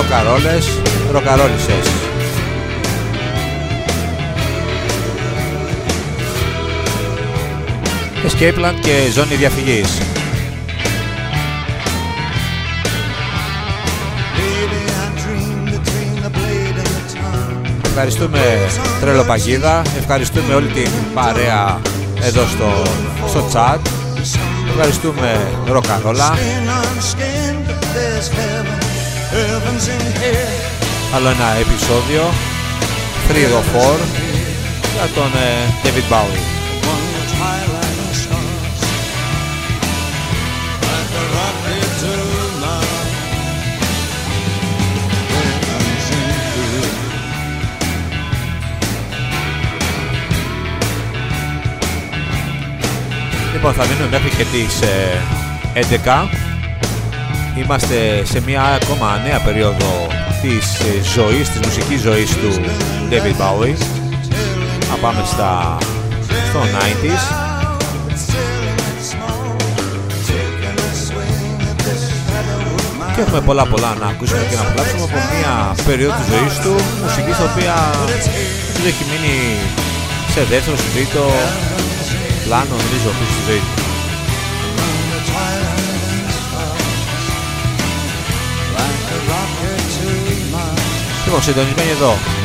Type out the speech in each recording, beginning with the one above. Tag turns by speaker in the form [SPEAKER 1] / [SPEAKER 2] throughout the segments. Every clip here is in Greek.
[SPEAKER 1] ροκαρόλες, ροκαρόλισες. Escape Plan και ζώνη διαφυγής. Ευχαριστούμε Τρελοπαγίδα, ευχαριστούμε όλη την παρέα εδώ στο, στο chat. Ευχαριστούμε Ροκαρόλα. Άλλο ένα επεισόδιο. 3 4 για τον ε, David Bowie. Λοιπόν, θα μείνουμε μέχρι και τις ε, 11. Είμαστε σε μια ακόμα νέα περίοδο της ε, ζωής, της μουσικής ζωής του David Bowie. Να πάμε στα, στο 90s. Και έχουμε πολλά πολλά να ακούσουμε και να απολαύσουμε από μια περίοδο της ζωής του, μουσικής η οποία έχει μείνει σε δεύτερο, σε τρίτο, πλάνο νομίζω πίσω στη ζωή του. Λοιπόν, συντονισμένοι εδώ. δικά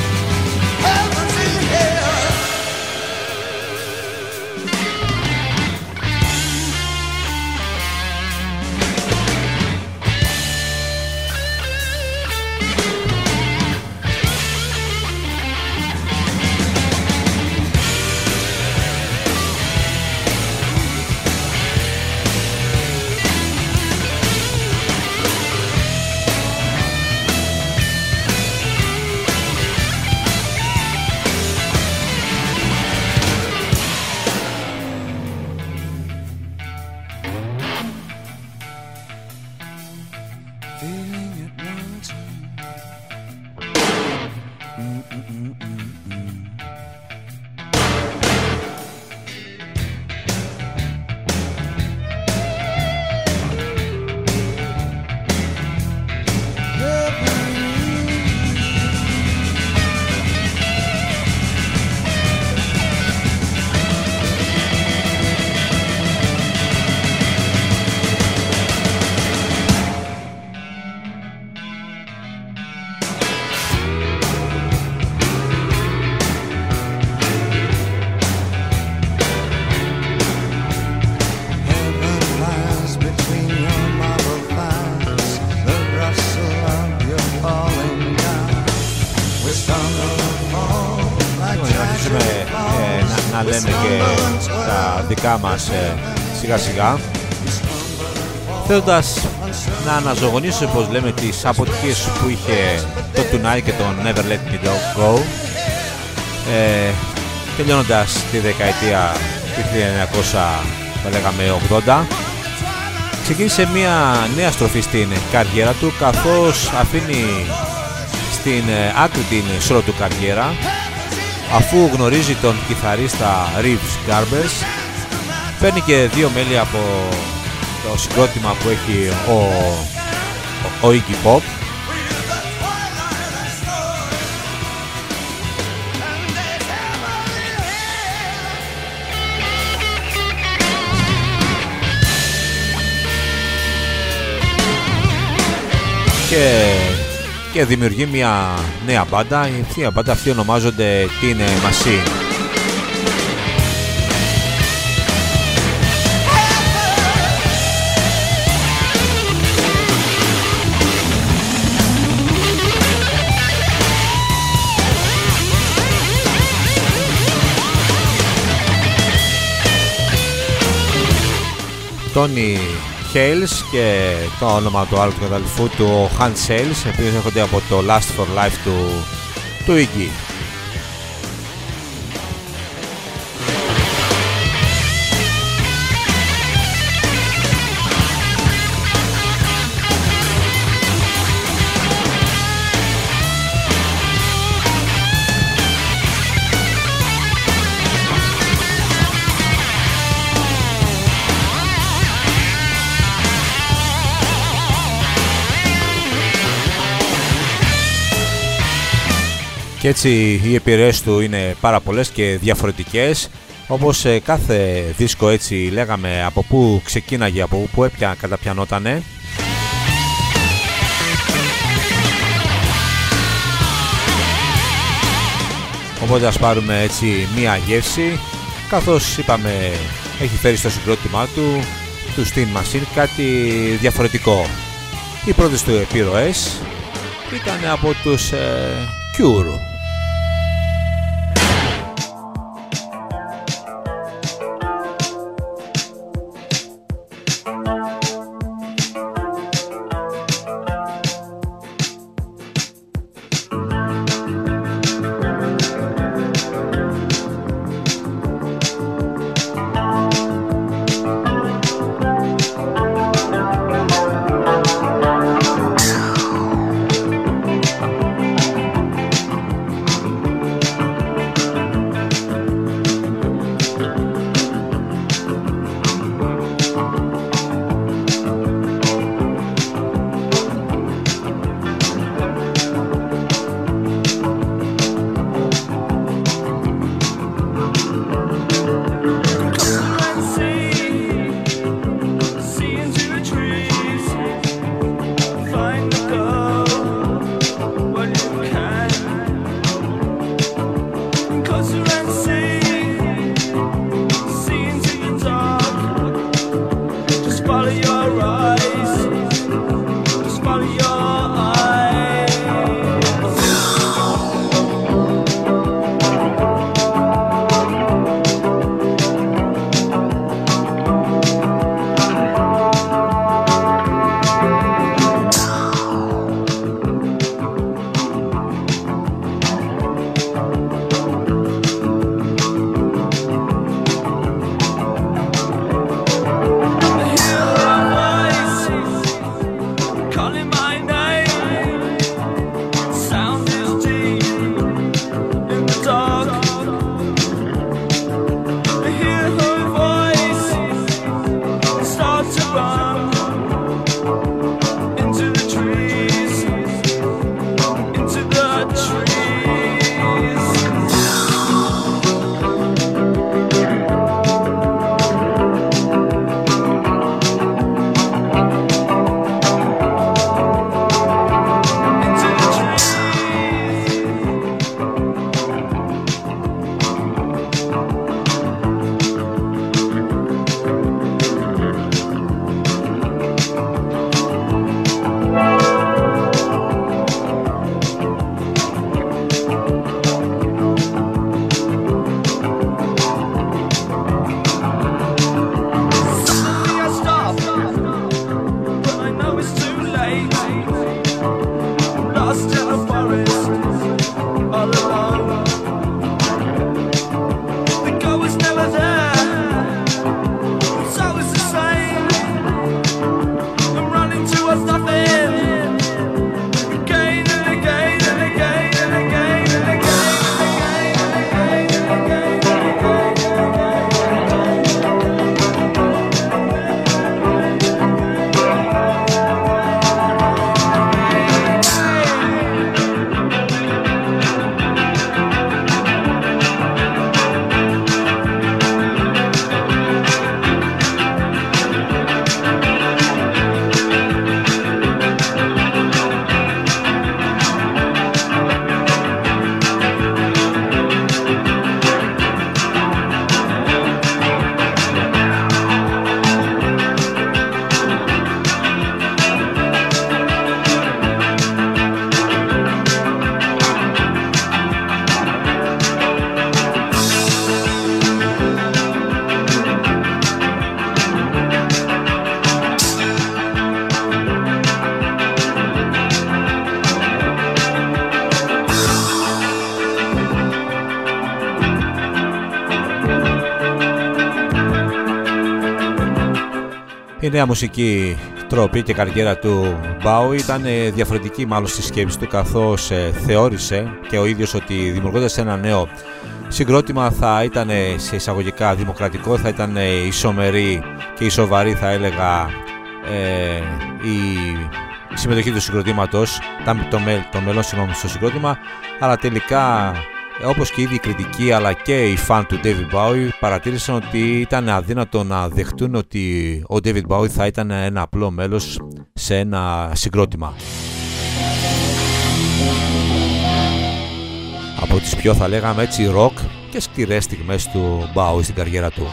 [SPEAKER 1] θέλοντας να αναζωογονήσω πως λέμε τις αποτυχίες που είχε το Tonight και το Never Let Me Go. Ε, τελειώνοντας τη δεκαετία του 1900 λέγαμε 80 ξεκίνησε μια νέα στροφή στην καριέρα του καθώς αφήνει στην ε, άκρη την σώρο του καριέρα αφού γνωρίζει τον κιθαρίστα Reeves Garbers. Παίρνει και δύο μέλη από το συγκρότημα που έχει ο, ο, ο Iggy Pop και, και δημιουργεί μια νέα μπάντα. Η νέα μπάντα αυτή ονομάζονται την Machine. Τόνι Hales και το όνομα του άλλου του καταληφού του Han Sales επίσης έρχονται από το Last for Life του, του Iggy.
[SPEAKER 2] Και έτσι οι επιρροές του είναι πάρα πολλές και διαφορετικές όπως κάθε δίσκο έτσι λέγαμε από πού ξεκίναγε, από πού έπια καταπιανότανε Οπότε ας πάρουμε έτσι μία γεύση καθώς είπαμε έχει φέρει στο συγκρότημά του του Steam Machine κάτι διαφορετικό. Οι πρώτες του επιρροές ήταν από τους ε, Cure. Νέα μουσική τρόπη και καριέρα του Μπάου ήταν διαφορετική μάλλον στη σκέψη του καθώς ε, θεώρησε και ο ίδιος ότι δημιουργώντας ένα νέο συγκρότημα θα ήταν σε εισαγωγικά δημοκρατικό, θα ήταν ισομερή και ισοβαρή θα έλεγα ε, η συμμετοχή του συγκροτήματος, το, το μέλλον συγγνώμη στο συγκρότημα.
[SPEAKER 3] Αλλά τελικά όπως και ήδη οι κριτικοί αλλά και οι φαν του David Bowie παρατήρησαν ότι ήταν αδύνατο να δεχτούν ότι ο David Bowie θα ήταν ένα απλό μέλος σε ένα συγκρότημα. Από τις πιο θα λέγαμε έτσι rock και σκληρές στιγμές του Bowie στην καριέρα του.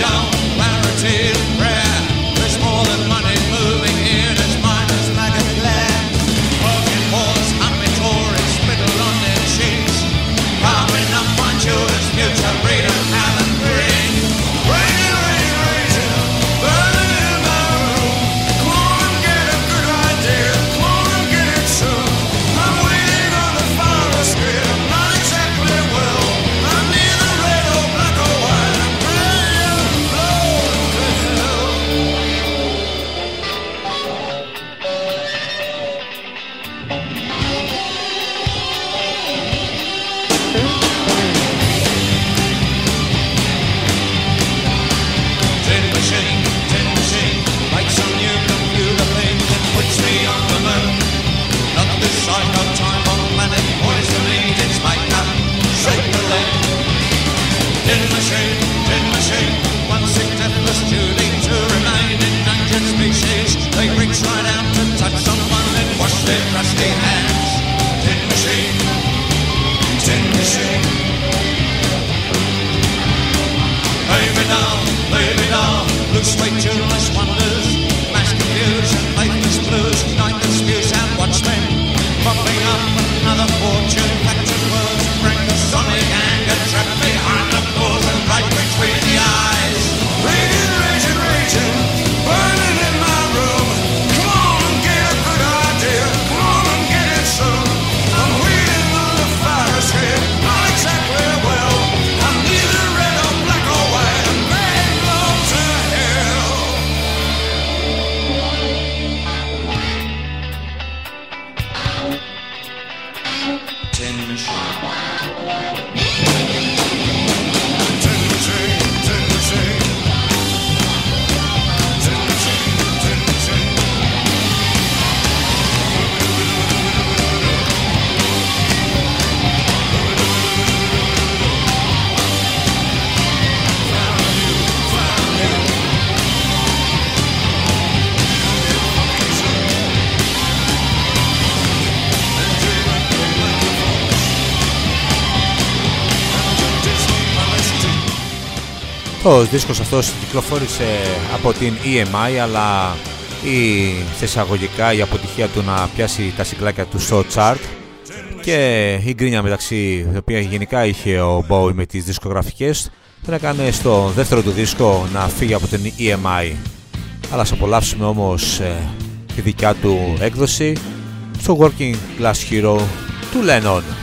[SPEAKER 3] down. Ο δίσκος αυτός κυκλοφόρησε από την EMI αλλά η θεσσαγωγικά η αποτυχία του να πιάσει τα συγκλάκια του στο chart και η γκρίνια μεταξύ η οποία γενικά είχε ο Bowie με τις δισκογραφικές τον έκανε στο δεύτερο του δίσκο να φύγει από την EMI αλλά σε απολαύσουμε όμως ε, τη δικιά του έκδοση στο Working Class Hero του Lennon.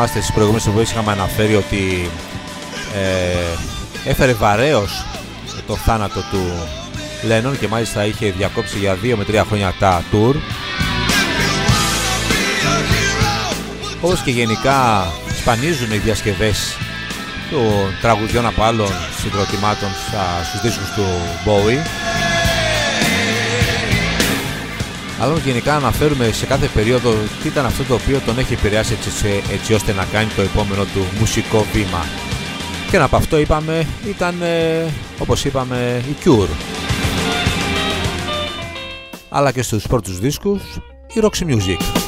[SPEAKER 1] Θυμάστε στις προηγούμενες φορές είχαμε αναφέρει ότι ε, έφερε βαρέως το θάνατο του Λένον και μάλιστα είχε διακόψει για 2 με 3 χρόνια τα tour. Όπως και γενικά σπανίζουν οι διασκευές των τραγουδιών από άλλων συγκροτημάτων στους δίσκους του Bowie αλλά γενικά αναφέρουμε σε κάθε περίοδο τι ήταν αυτό το οποίο τον έχει επηρεάσει έτσι, έτσι ώστε να κάνει το επόμενο του μουσικό βήμα. Και ένα από αυτό είπαμε ήταν, ε, όπως είπαμε, η Cure. Αλλά και στους πρώτους δίσκους η Roxy Music.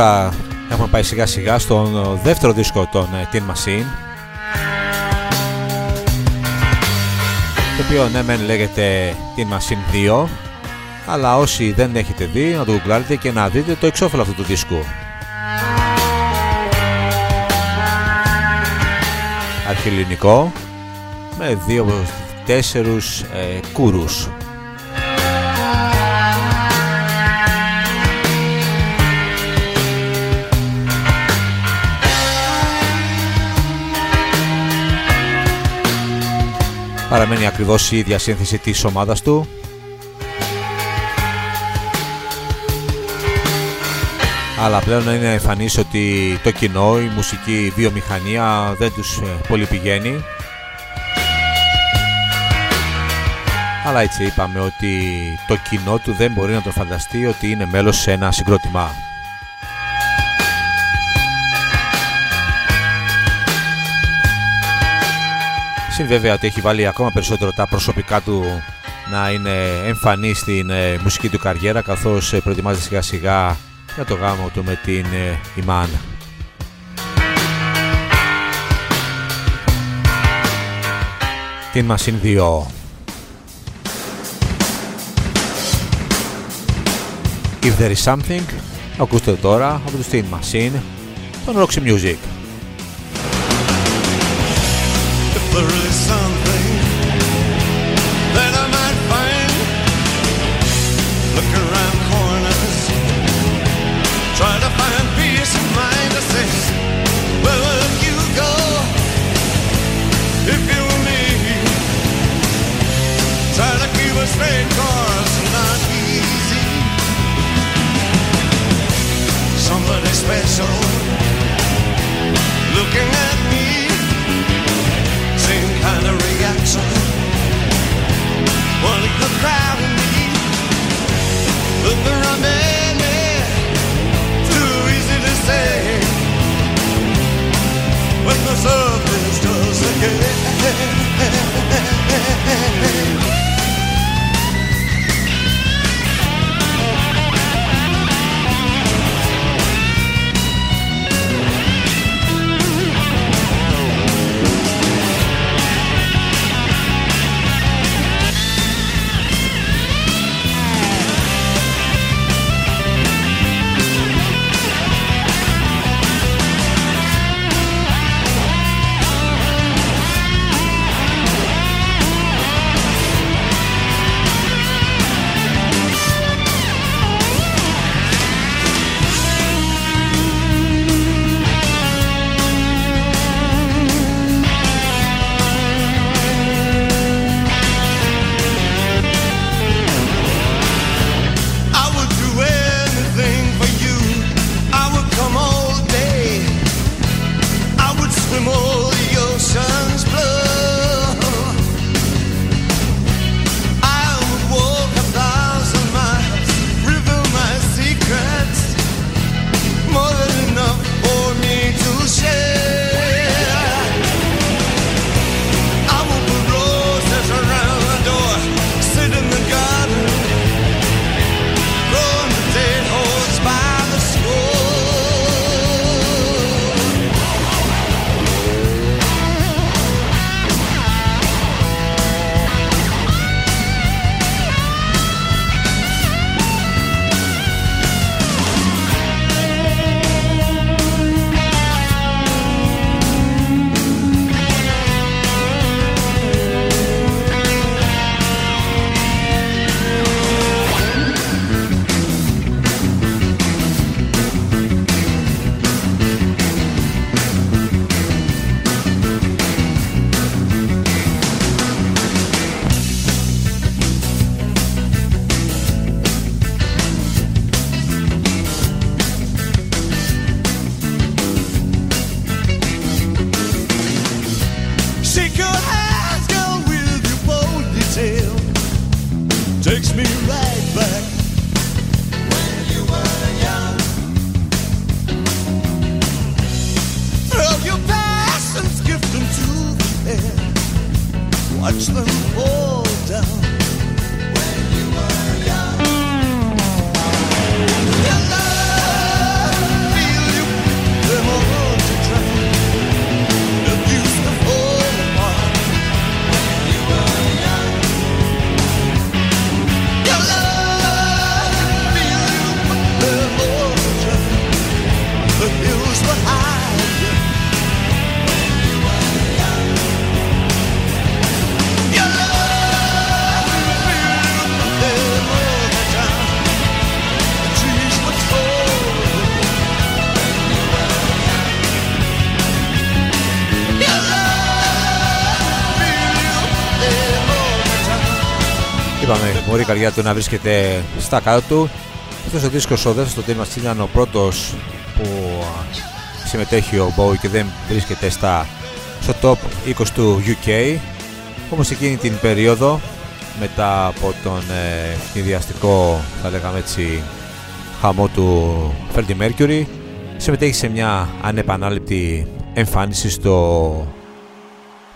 [SPEAKER 1] Τώρα έχουμε πάει σιγά σιγά στον δεύτερο δίσκο των ε, Tin Machine. Το οποίο ναι μεν λέγεται Tin Machine 2 αλλά όσοι δεν έχετε δει να το γκουγκλάρετε και να δείτε το εξώφυλλο αυτού του δίσκου. Αρχιελληνικό με δύο τέσσερους ε, κούρους Παραμένει ακριβώς η ίδια σύνθεση της ομάδας του. Αλλά πλέον είναι εμφανής ότι το κοινό, η μουσική βιομηχανία δεν τους ε, πολύ πηγαίνει.
[SPEAKER 4] Αλλά έτσι είπαμε ότι το κοινό του δεν μπορεί να το φανταστεί ότι είναι μέλος σε ένα συγκρότημα. Συν βέβαια ότι έχει βάλει ακόμα περισσότερο τα προσωπικά του να είναι εμφανής στην ε, μουσική του καριέρα καθώς ε, προετοιμάζεται σιγά σιγά για το γάμο του με την ε, Ιμάν. Την Μασίν 2 If There Is Something ακούστε τώρα από το Steam Machine τον Roxy Music sun. καρδιά του να βρίσκεται στα κάτω του. Αυτός ο δίσκος ο δεύτερος στο τέρμα ήταν ο πρώτος που συμμετέχει ο Bowie και δεν βρίσκεται στα, στο top 20 του UK. Όμω εκείνη την περίοδο μετά από τον ε, ιδιαστικό θα λέγαμε έτσι χαμό του Freddie Mercury συμμετέχει σε μια ανεπανάληπτη εμφάνιση στο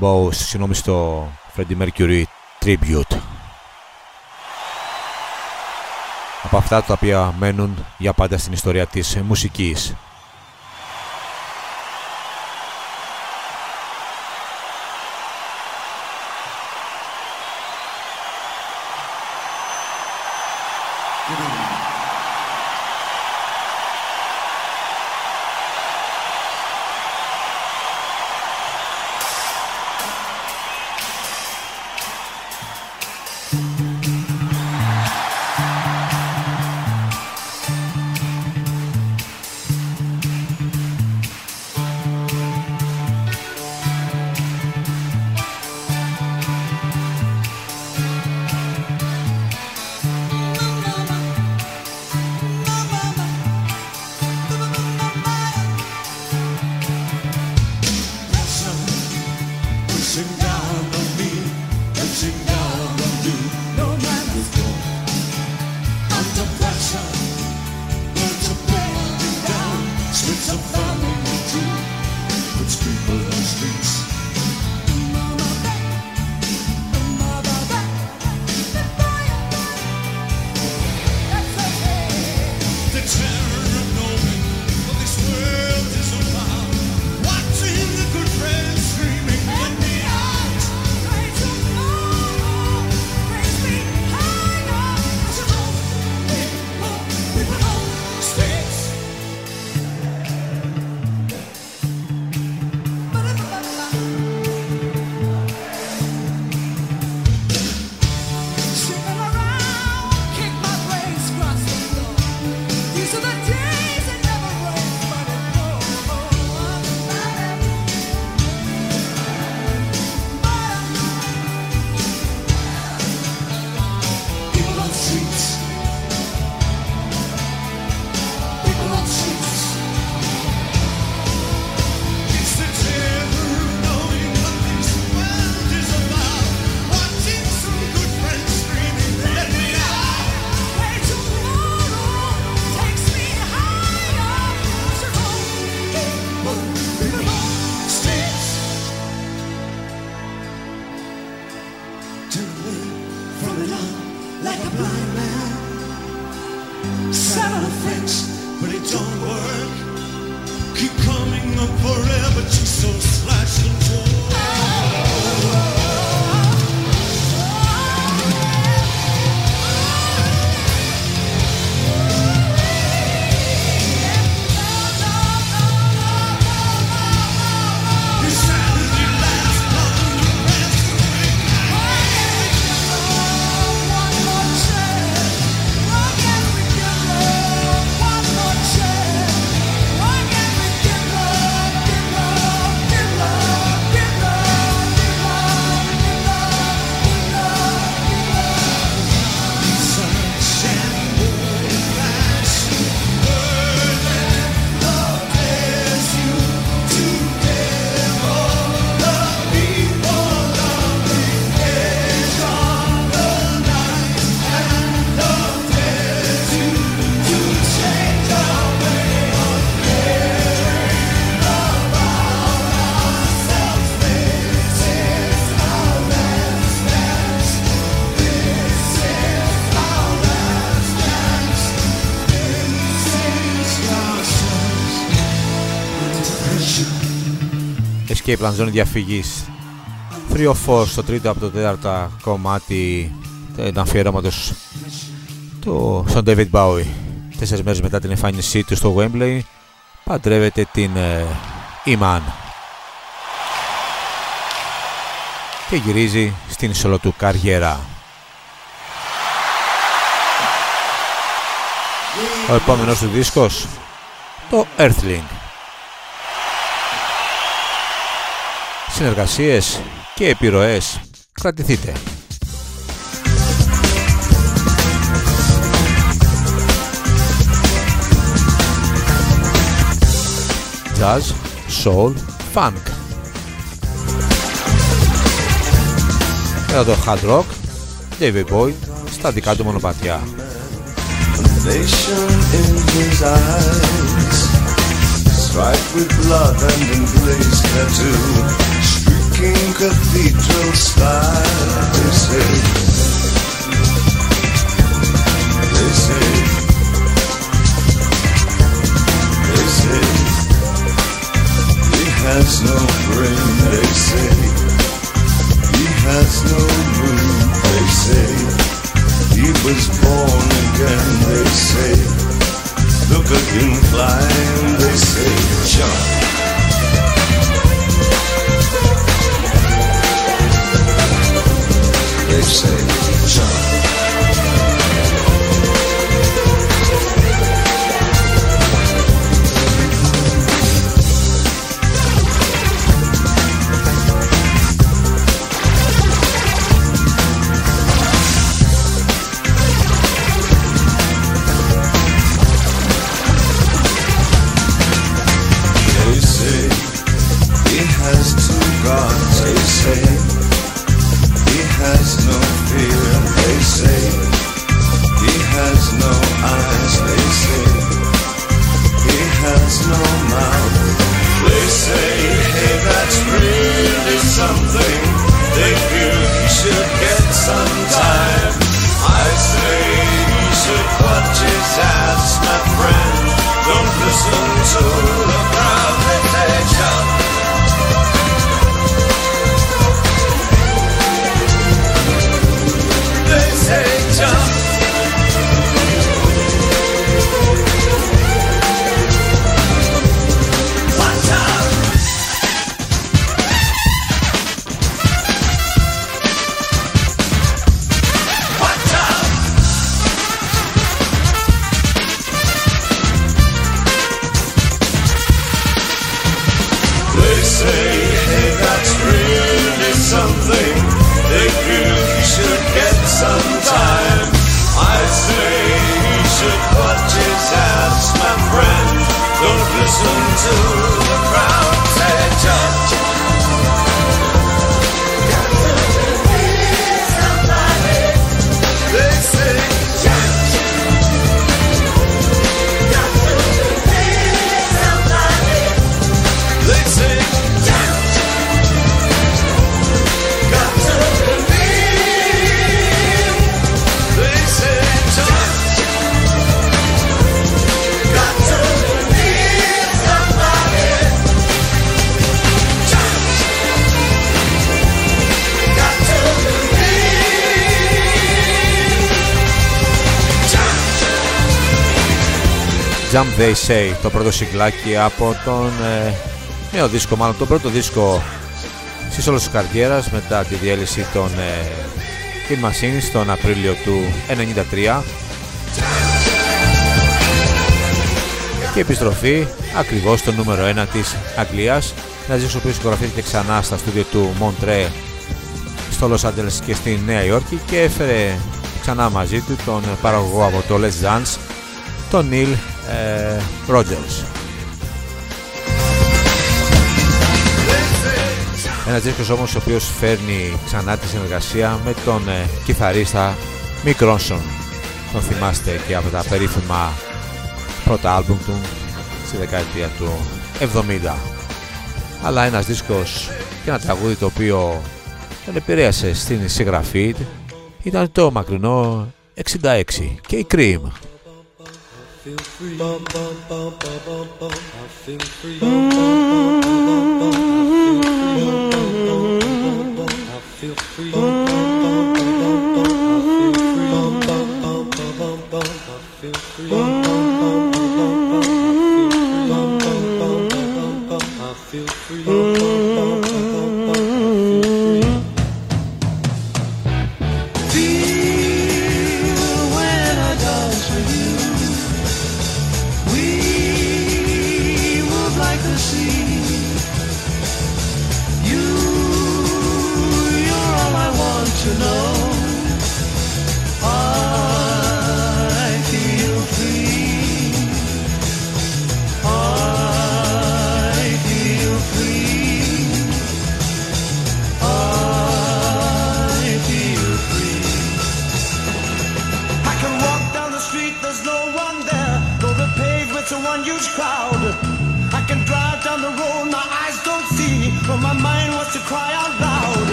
[SPEAKER 4] Bow, συγγνώμη στο Freddie Mercury Tribute. Από αυτά τα οποία μένουν για πάντα στην ιστορία της μουσικής Escape Plan Zone διαφυγής. 3 of 4 στο τρίτο από το τέταρτο κομμάτι. Του αφιερώματος του στον David Bowie. Τέσσερις μέρες μετά την εμφάνισή του στο Wembley παντρεύεται την ε, Iman. Και γυρίζει στην σολο του καριέρα. Ο επόμενος του δίσκος το Earthling συνεργασίες και επιρροές. Κρατηθείτε. Jazz, Soul, Funk. Εδώ το Hard Rock David Boyd στα δικά του μονοπατιά. striped with blood and emblazed tattoo, streaking cathedral style. They say, they say, they say, he has no brain. They say, he has no moon. They say, he was born again. They say. Look at him flying, they say, jump. They say, jump. They Say, το πρώτο συγκλάκι από τον ε, νέο δίσκο, μάλλον τον πρώτο δίσκο στις όλες της καριέρας μετά τη διέλυση των ε, Kid Machines τον Απρίλιο του 1993 και επιστροφή ακριβώς στο νούμερο 1 της Αγγλίας. Ένα δίσκο που συγγραφήθηκε ξανά στα στούντιο του Montreux στο Los Angeles και στη Νέα Υόρκη και έφερε ξανά μαζί του τον παραγωγό από το Les Dance τον Neil ε, Rogers. Ένας δίσκος όμως ο οποίος φέρνει ξανά τη συνεργασία με τον ε, κιθαρίστα Mick Ronson. Τον θυμάστε και από τα περίφημα πρώτα άλμπουμ του στη δεκαετία του 70. Αλλά ένας δίσκος και ένα τραγούδι το οποίο τον επηρέασε στην συγγραφή ήταν το μακρινό 66 και η Cream. free. I feel free. Mm.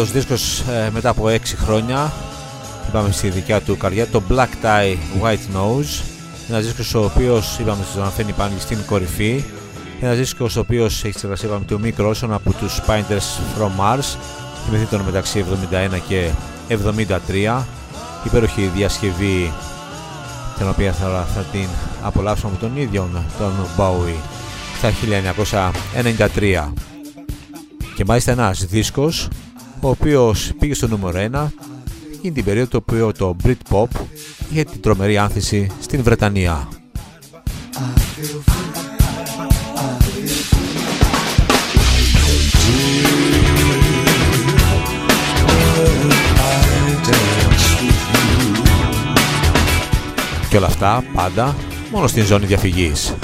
[SPEAKER 1] Πρώτος δίσκος ε, μετά από 6 χρόνια είπαμε στη δικιά του καρδιά το Black Tie White Nose. Ένας δίσκος ο οποίος είπαμε στον αναφέρει πάλι στην κορυφή. Ένας δίσκος ο οποίος έχει συνεργασία είπαμε του Mick Rawson από τους Painters From Mars. Θυμηθεί τον μεταξύ 71 και 73 υπέροχη διασκευή την οποία θα, θα την απολαύσουμε από τον ίδιο τον Bowie στα 1993 και μάλιστα ένας δίσκος ο οποίος πήγε στο νούμερο 1 είναι την περίοδο που το Britpop είχε την τρομερή άνθηση στην Βρετανία. Και όλα αυτά πάντα μόνο στην ζώνη διαφυγής.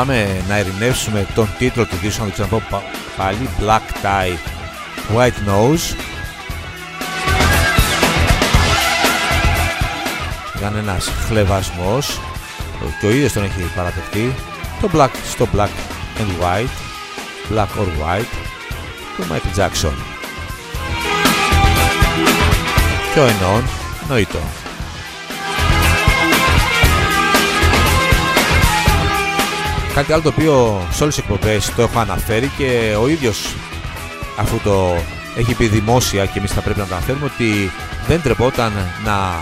[SPEAKER 1] Πάμε να ειρηνεύσουμε τον τίτλο του δίσκου, να το ξαναπώ πάλι, Black Tie, White Nose. Ήταν ένας χλεβασμός και ο ίδιος τον έχει παραδεχτεί το Black στο Black and White, Black or White του Michael Jackson. Και ο ενών Κάτι άλλο το οποίο σε όλες τις εκπομπές το έχω αναφέρει και ο ίδιος αφού το έχει πει δημόσια και εμείς θα πρέπει να το αναφέρουμε ότι δεν τρεπόταν να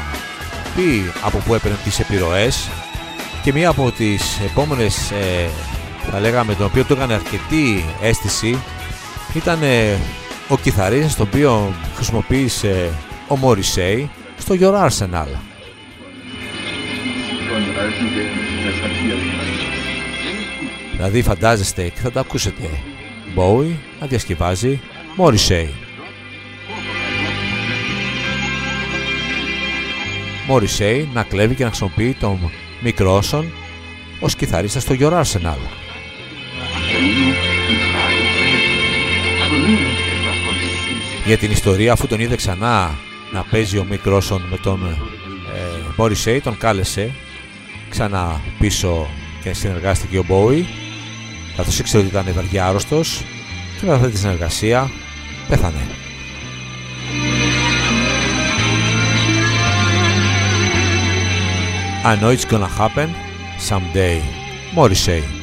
[SPEAKER 1] πει από πού έπαιρνε τις επιρροές και μία από τις επόμενες ε, θα λέγαμε τον οποίο του έκανε αρκετή αίσθηση ήταν ε, ο κιθαρίστας τον οποίο χρησιμοποίησε ο Μόρισέι στο Your Arsenal. Δηλαδή φαντάζεστε και θα το ακούσετε; Bowie να διασκευάζει Morrissey. Morrissey να κλέβει και να χρησιμοποιεί τον Μικρόσον ως κιθαρίστας στο Your Arsenal. Για την ιστορία αφού τον είδε ξανά να παίζει ο Μικρόσον με τον ε, Morrissey τον κάλεσε ξανά πίσω και συνεργάστηκε ο Bowie καθώς ήξερε ότι ήταν βαργιά άρρωστος και με αυτή τη συνεργασία πέθανε. I know it's gonna happen someday. Morrissey.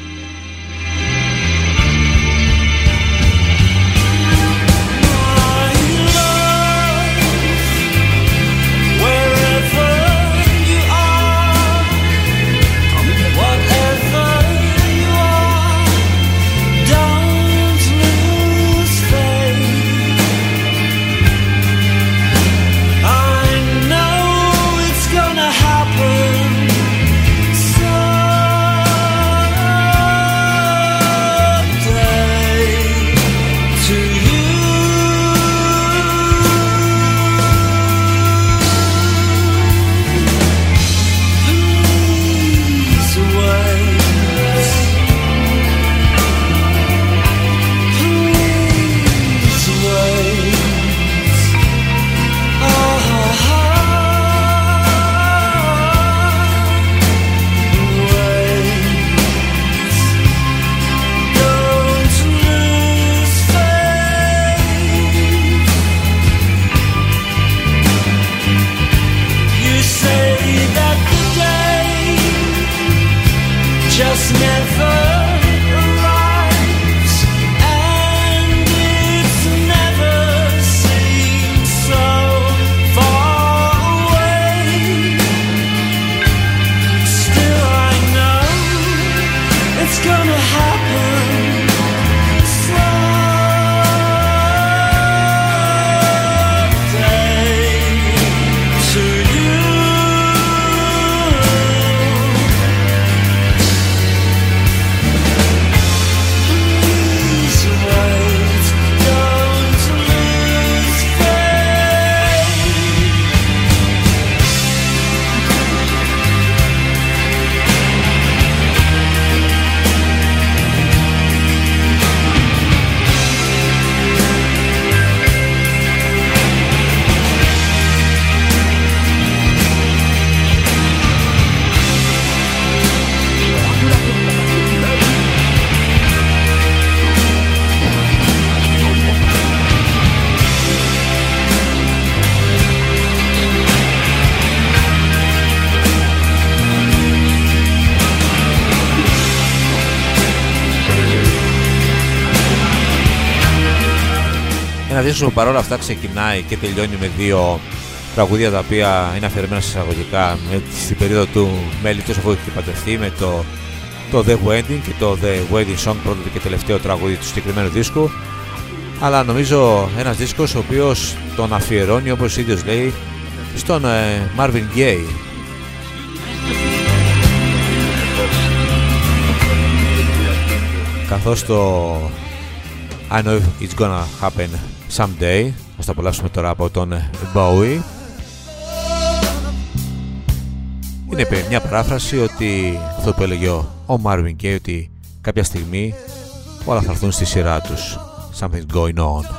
[SPEAKER 1] Δίσκο παρόλα αυτά ξεκινάει και τελειώνει με δύο τραγούδια τα οποία είναι αφιερωμένα σε εισαγωγικά. Με, στην περίοδο του μέλητος αφού έχει παντρευτεί με το, το The Wedding και το The Wedding Song πρώτο και τελευταίο τραγούδι του συγκεκριμένου δίσκου. Αλλά νομίζω ένας δίσκος ο οποίος τον αφιερώνει όπως ίδιος λέει στον ε, Marvin Gaye. Καθώς το I know it's gonna happen Someday. Ας τα απολαύσουμε τώρα από τον Bowie.
[SPEAKER 4] Είναι μια πράφραση ότι αυτό που έλεγε ο Marvin Gaye ότι κάποια στιγμή όλα θα έρθουν στη σειρά τους. Something's going on.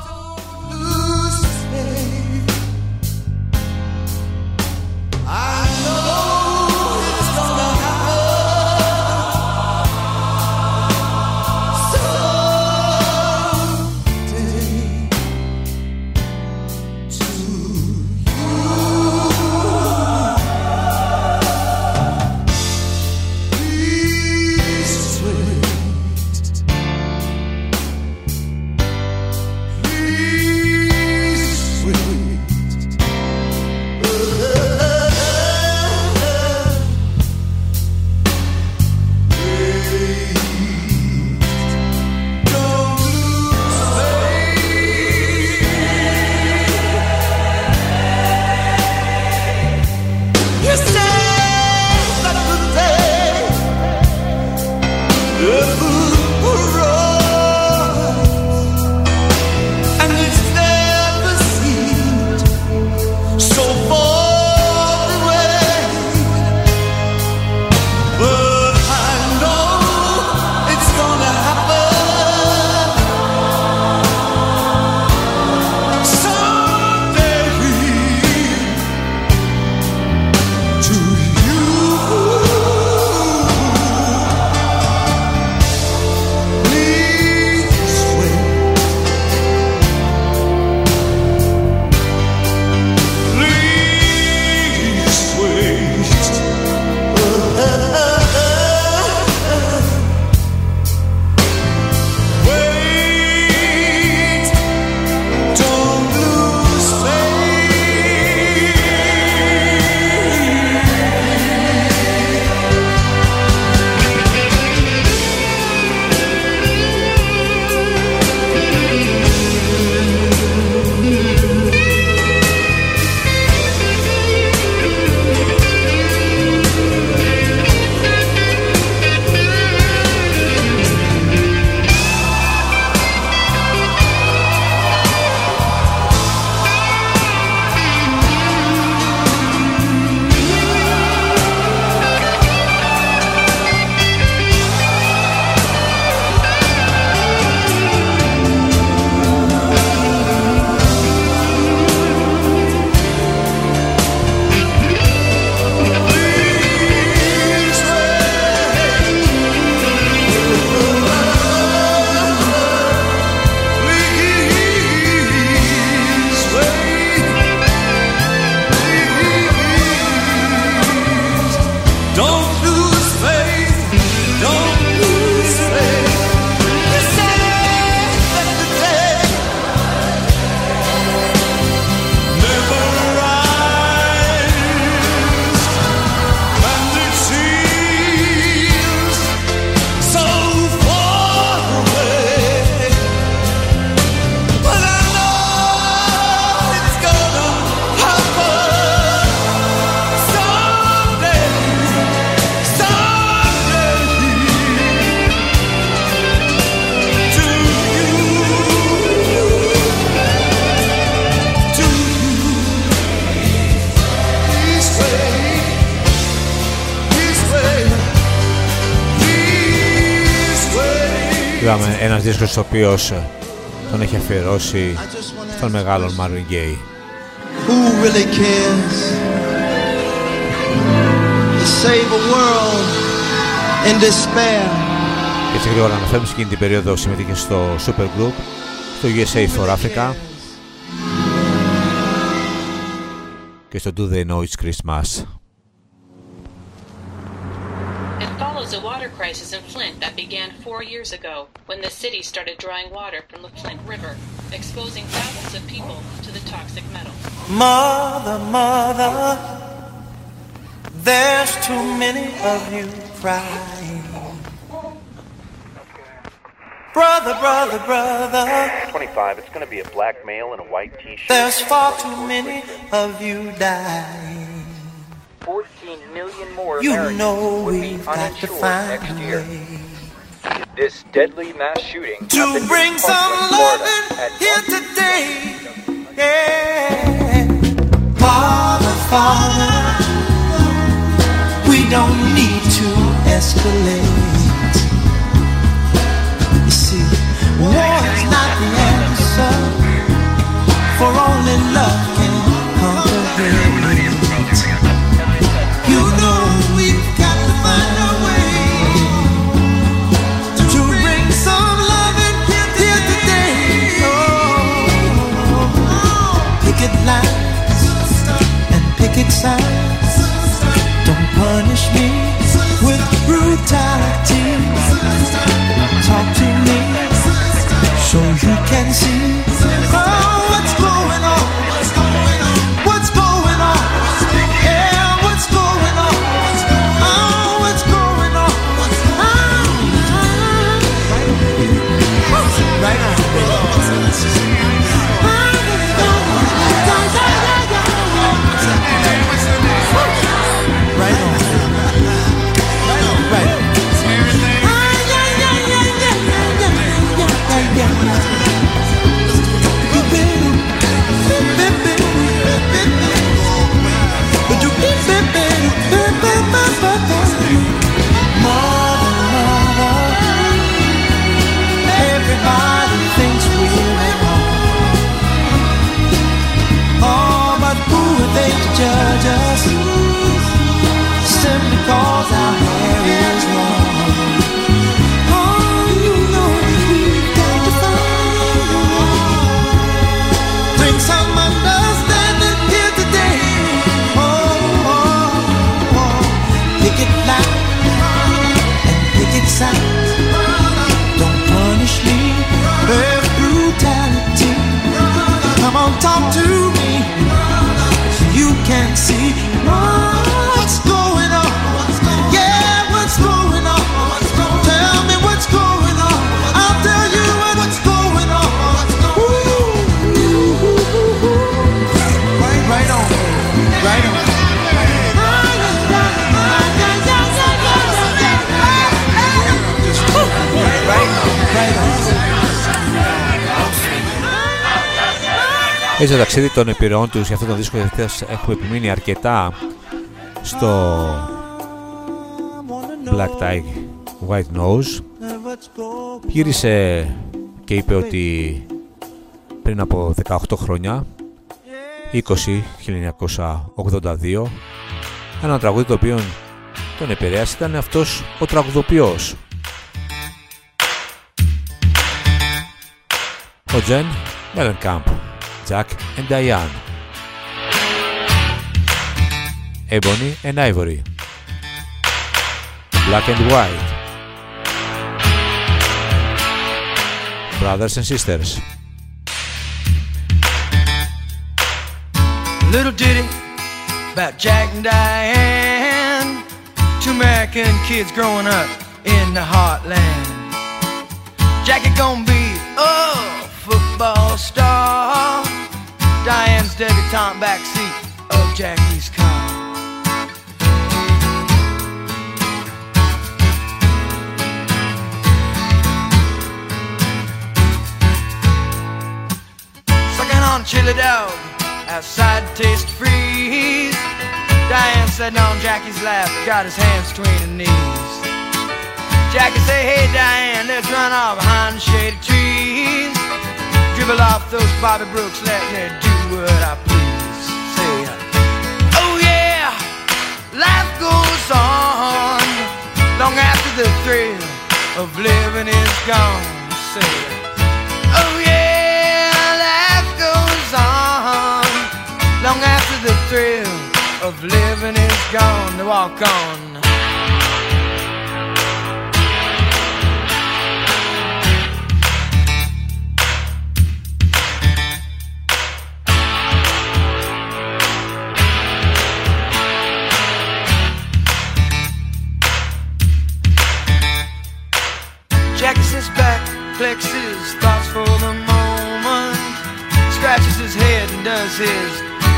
[SPEAKER 4] Ένας δίσκος ο οποίος ε, τον έχει αφιερώσει στον μεγάλο Marvin Gaye. Who really cares; To save a world in despair. Και έτσι γρήγορα αναφέρουμε εκείνη την περίοδο συμμετείχε στο Supergroup, στο USA for Africa και στο Do They Know It's Christmas.
[SPEAKER 5] Follows a water crisis in Flint that began four years ago when the city started drawing water from the Flint River, exposing thousands of people to the toxic metal.
[SPEAKER 6] Mother, mother, there's too many of you crying. Brother, brother, brother.
[SPEAKER 7] 25, it's going to be a black male in a white t shirt.
[SPEAKER 6] There's far too many of you dying.
[SPEAKER 7] 14 million more
[SPEAKER 6] you
[SPEAKER 7] Americans
[SPEAKER 6] know
[SPEAKER 7] would
[SPEAKER 6] we've
[SPEAKER 7] be
[SPEAKER 6] got to find
[SPEAKER 7] next year. this deadly mass shooting
[SPEAKER 6] to bring some love here today. Yeah, Father, Father, we don't need to escalate. You see, war is not the answer, for only love picket lines and picket signs. Don't punish me with brutality. Talk to me so you can see Don't punish me with brutality. Come on, talk to me. So you can see what's going
[SPEAKER 1] Έτσι το ταξίδι των επιρροών τους για αυτό το δίσκο τελευταίας έχουμε επιμείνει αρκετά στο Black Tie White Nose. Γύρισε και είπε ότι πριν από 18 χρόνια 20 1982 ένα τραγούδι το οποίο τον επηρέασε ήταν αυτός ο τραγουδοποιός Kofogen, Mellencamp, Jack and Diane, Ebony and Ivory, Black and White, Brothers and Sisters.
[SPEAKER 4] Little ditty about Jack and Diane, two American kids growing up in the heartland. Jackie gonna be, oh football star. Diane's debutante backseat of Jackie's car. Sucking on chili dog outside taste freeze. Diane sitting on Jackie's lap, got his hands between her knees. Jackie say, hey Diane, let's run off behind the shady trees. Dribble off those Bobby Brooks, let me do what I please. Say, oh yeah, life goes on long after the thrill of living is gone. Say, oh yeah, life goes on long after the thrill of living is gone. To walk on. Flexes thoughts for the moment, scratches his head and does his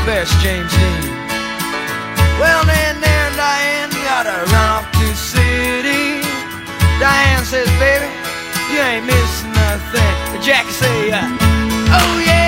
[SPEAKER 4] best James Dean. Well, then there Diane gotta run off to city. Diane says, baby, you ain't missing nothing. But Jackie say, uh, oh yeah,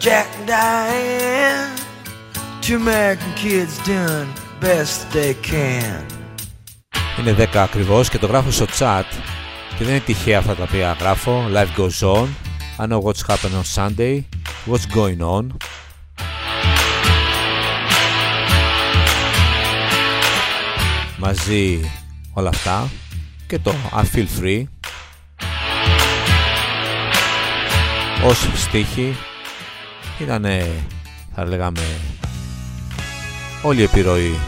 [SPEAKER 4] Jack and Diane. Two American kids doing best they can.
[SPEAKER 1] Είναι 10 ακριβώς και το γράφω στο chat και δεν είναι τυχαία αυτά τα οποία γράφω. Life goes on. I know what's happening on Sunday. What's going on. Μαζί όλα αυτά και το I feel free ως στίχη Είδα ναι, θα λέγαμε όλη η επιρροή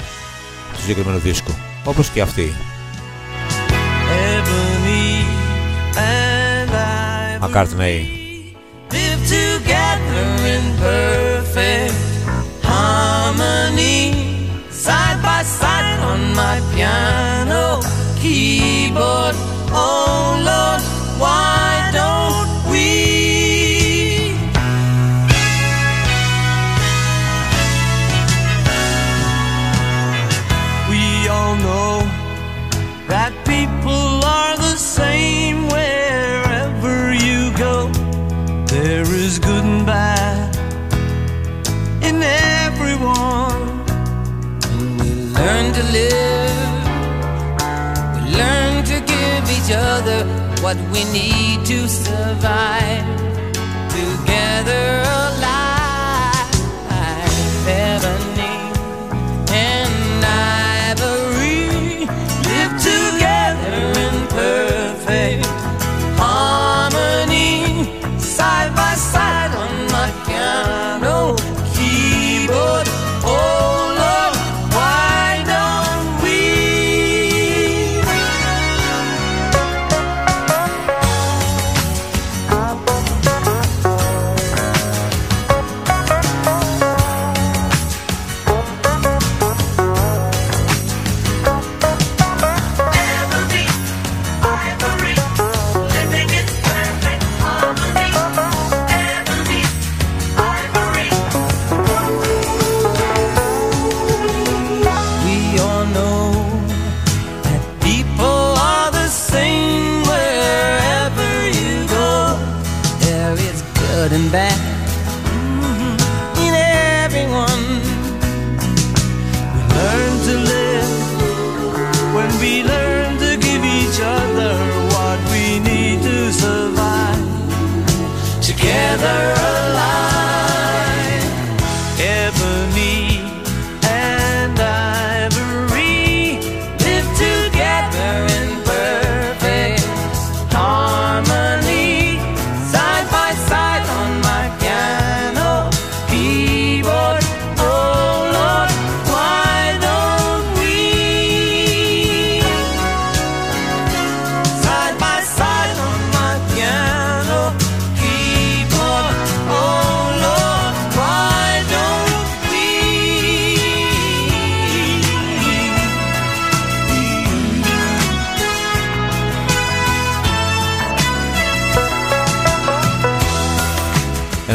[SPEAKER 1] του συγκεκριμένου δίσκου. Όπως και αυτή,
[SPEAKER 6] αφού έχασα τη side on my piano, keyboard oh Lord. What we need to survive. Together alive,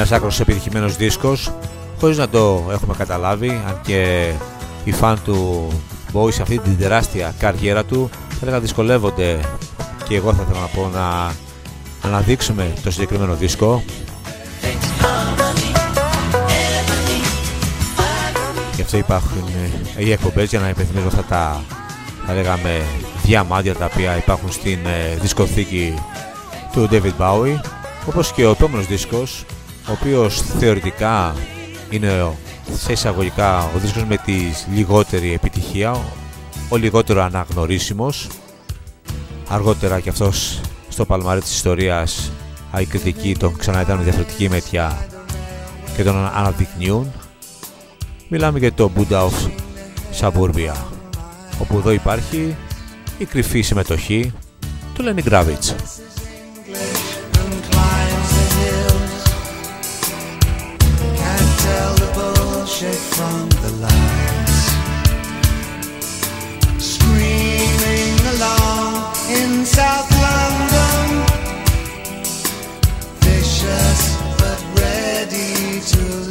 [SPEAKER 1] Ένας άκρος επιτυχημένος δίσκος χωρίς να το έχουμε καταλάβει αν και οι φαν του Bowie σε αυτή την τεράστια καριέρα του θα έλεγα δυσκολεύονται. Και εγώ θα ήθελα να πω να να αναδείξουμε το συγκεκριμένο δίσκο. Γι' αυτό υπάρχουν ε, οι εκπομπές για να υπενθυμίζω αυτά τα θα λέγαμε διαμάντια τα οποία υπάρχουν στην ε, δισκοθήκη του David Bowie. Όπως και ο επόμενος δίσκος ο οποίος θεωρητικά είναι ο- σε εισαγωγικά ο δίσκος με τη λιγότερη επιτυχία ο, ο λιγότερο αναγνωρίσιμος. Αργότερα και αυτός στο παλμαρί της ιστορίας οι κριτικοί τον ξαναείταν με διαφορετική μετιά και τον αναδεικνύουν. Μιλάμε για το Buddha of Suburbia όπου εδώ υπάρχει η κρυφή συμμετοχή του Lenny Kravitz
[SPEAKER 6] from the lies. Screaming along in South London. Vicious but ready to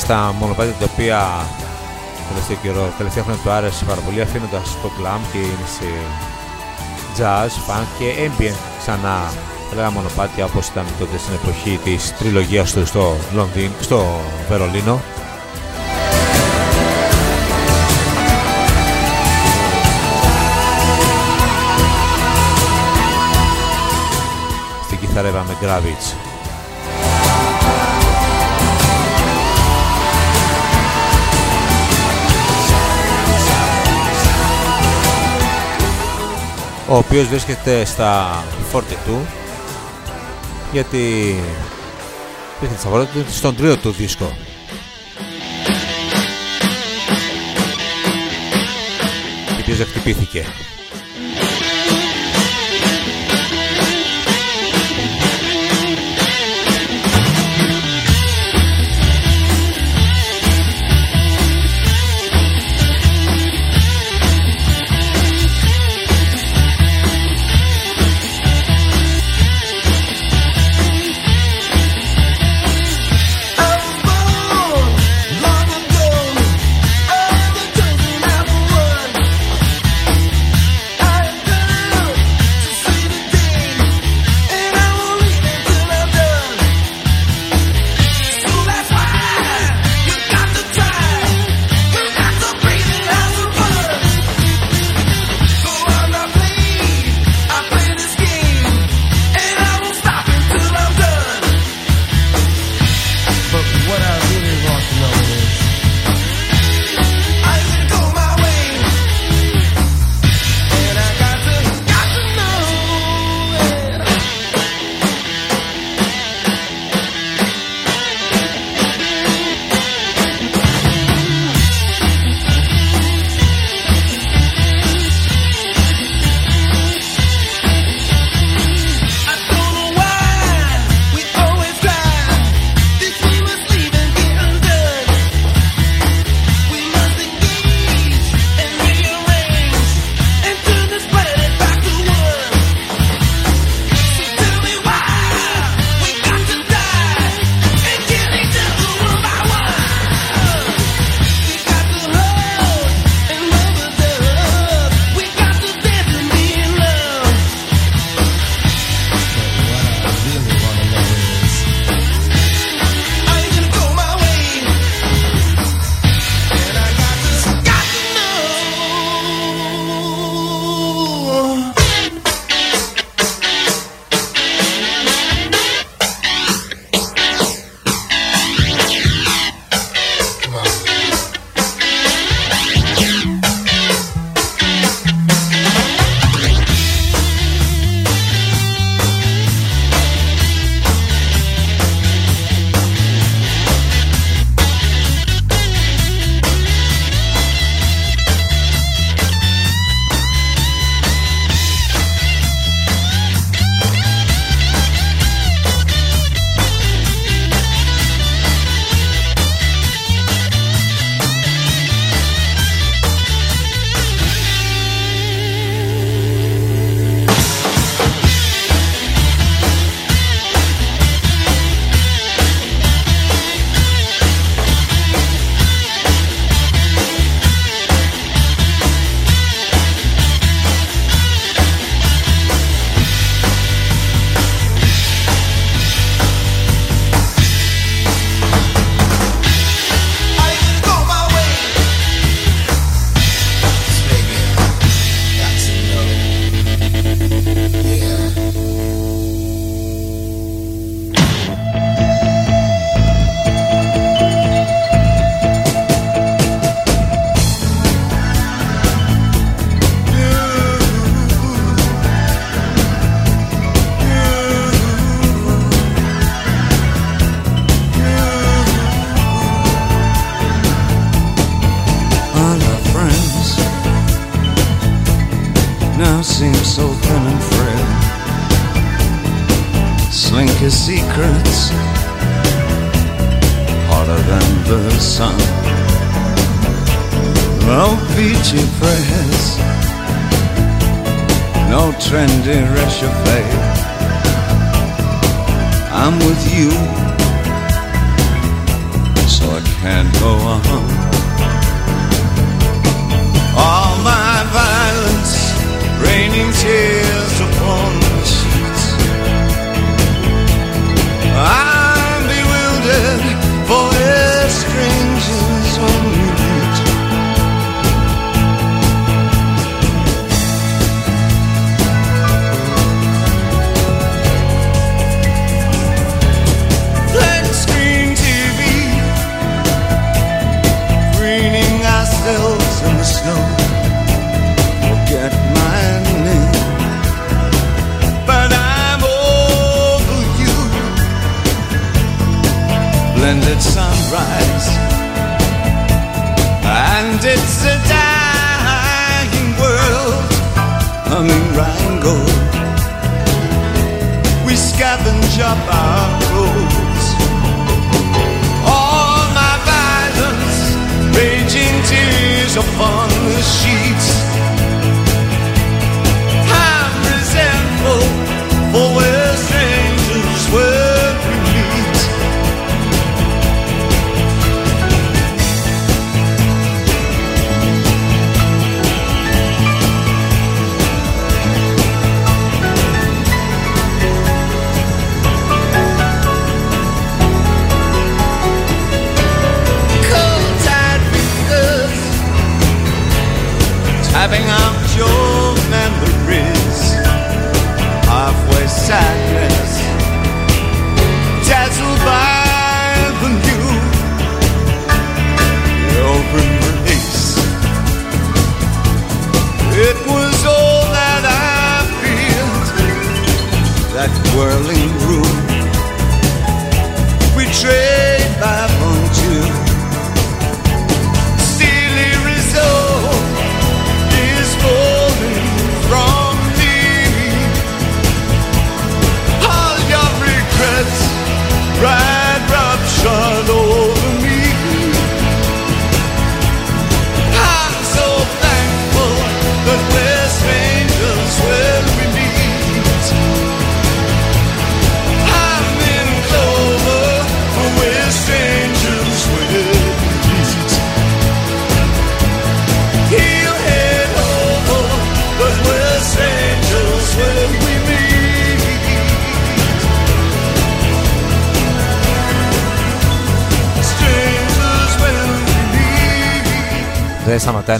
[SPEAKER 4] στα μονοπάτια τα οποία τελευταίο καιρό, τελευταία χρόνια του άρεσε πάρα πολύ αφήνοντας το glam και η jazz, funk και ambient ξανά λίγα μονοπάτια όπως ήταν τότε στην εποχή της τριλογίας του στο, Λονδίν, στο Βερολίνο. Στην κιθαρέβα με Gravitz ο οποίος βρίσκεται στα φόρτη του γιατί βρίσκεται στα φόρτη του στον τρίο του δίσκο. Και ποιος δεν χτυπήθηκε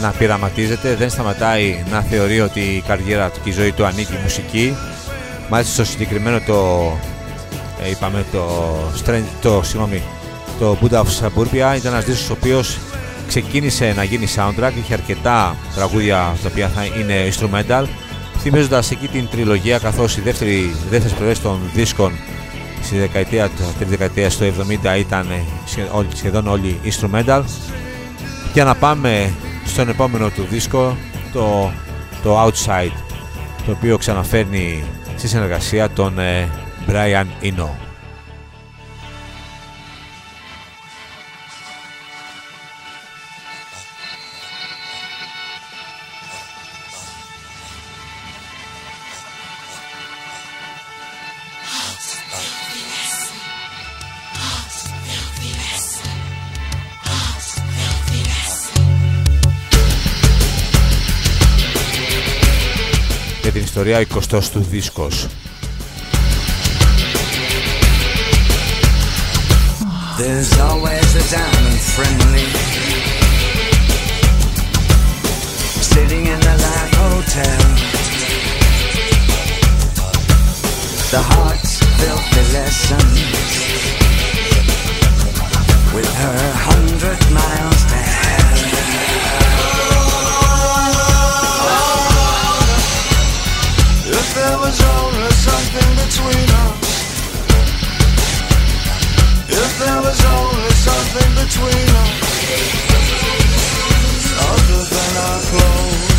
[SPEAKER 1] να πειραματίζεται, δεν σταματάει να θεωρεί ότι η καριέρα του και η ζωή του ανήκει η μουσική. Μάλιστα στο συγκεκριμένο το, ε, είπαμε το, Strange, το, συγγνώμη, το Buddha of Suburbia ήταν ένας δίσκος ο οποίος ξεκίνησε να γίνει soundtrack, είχε αρκετά τραγούδια τα οποία θα είναι instrumental. Θυμίζοντας εκεί την τριλογία καθώς οι δεύτεροι, δεύτερες πλευρές των δίσκων στη δεκαετία, τη δεκαετία στο 70 ήταν ε, σχε- όλοι- σχεδόν όλοι instrumental. Για να πάμε στον επόμενο του δίσκο το, το Outside το οποίο ξαναφέρνει στη συνεργασία τον ε, Brian Eno. για την ιστορία 20 του δίσκος.
[SPEAKER 3] There's always a diamond friendly Sitting in the Live Hotel The heart's filthy lessons With her hundred miles to
[SPEAKER 4] Something between us. If there was only something between us. Other than our clothes.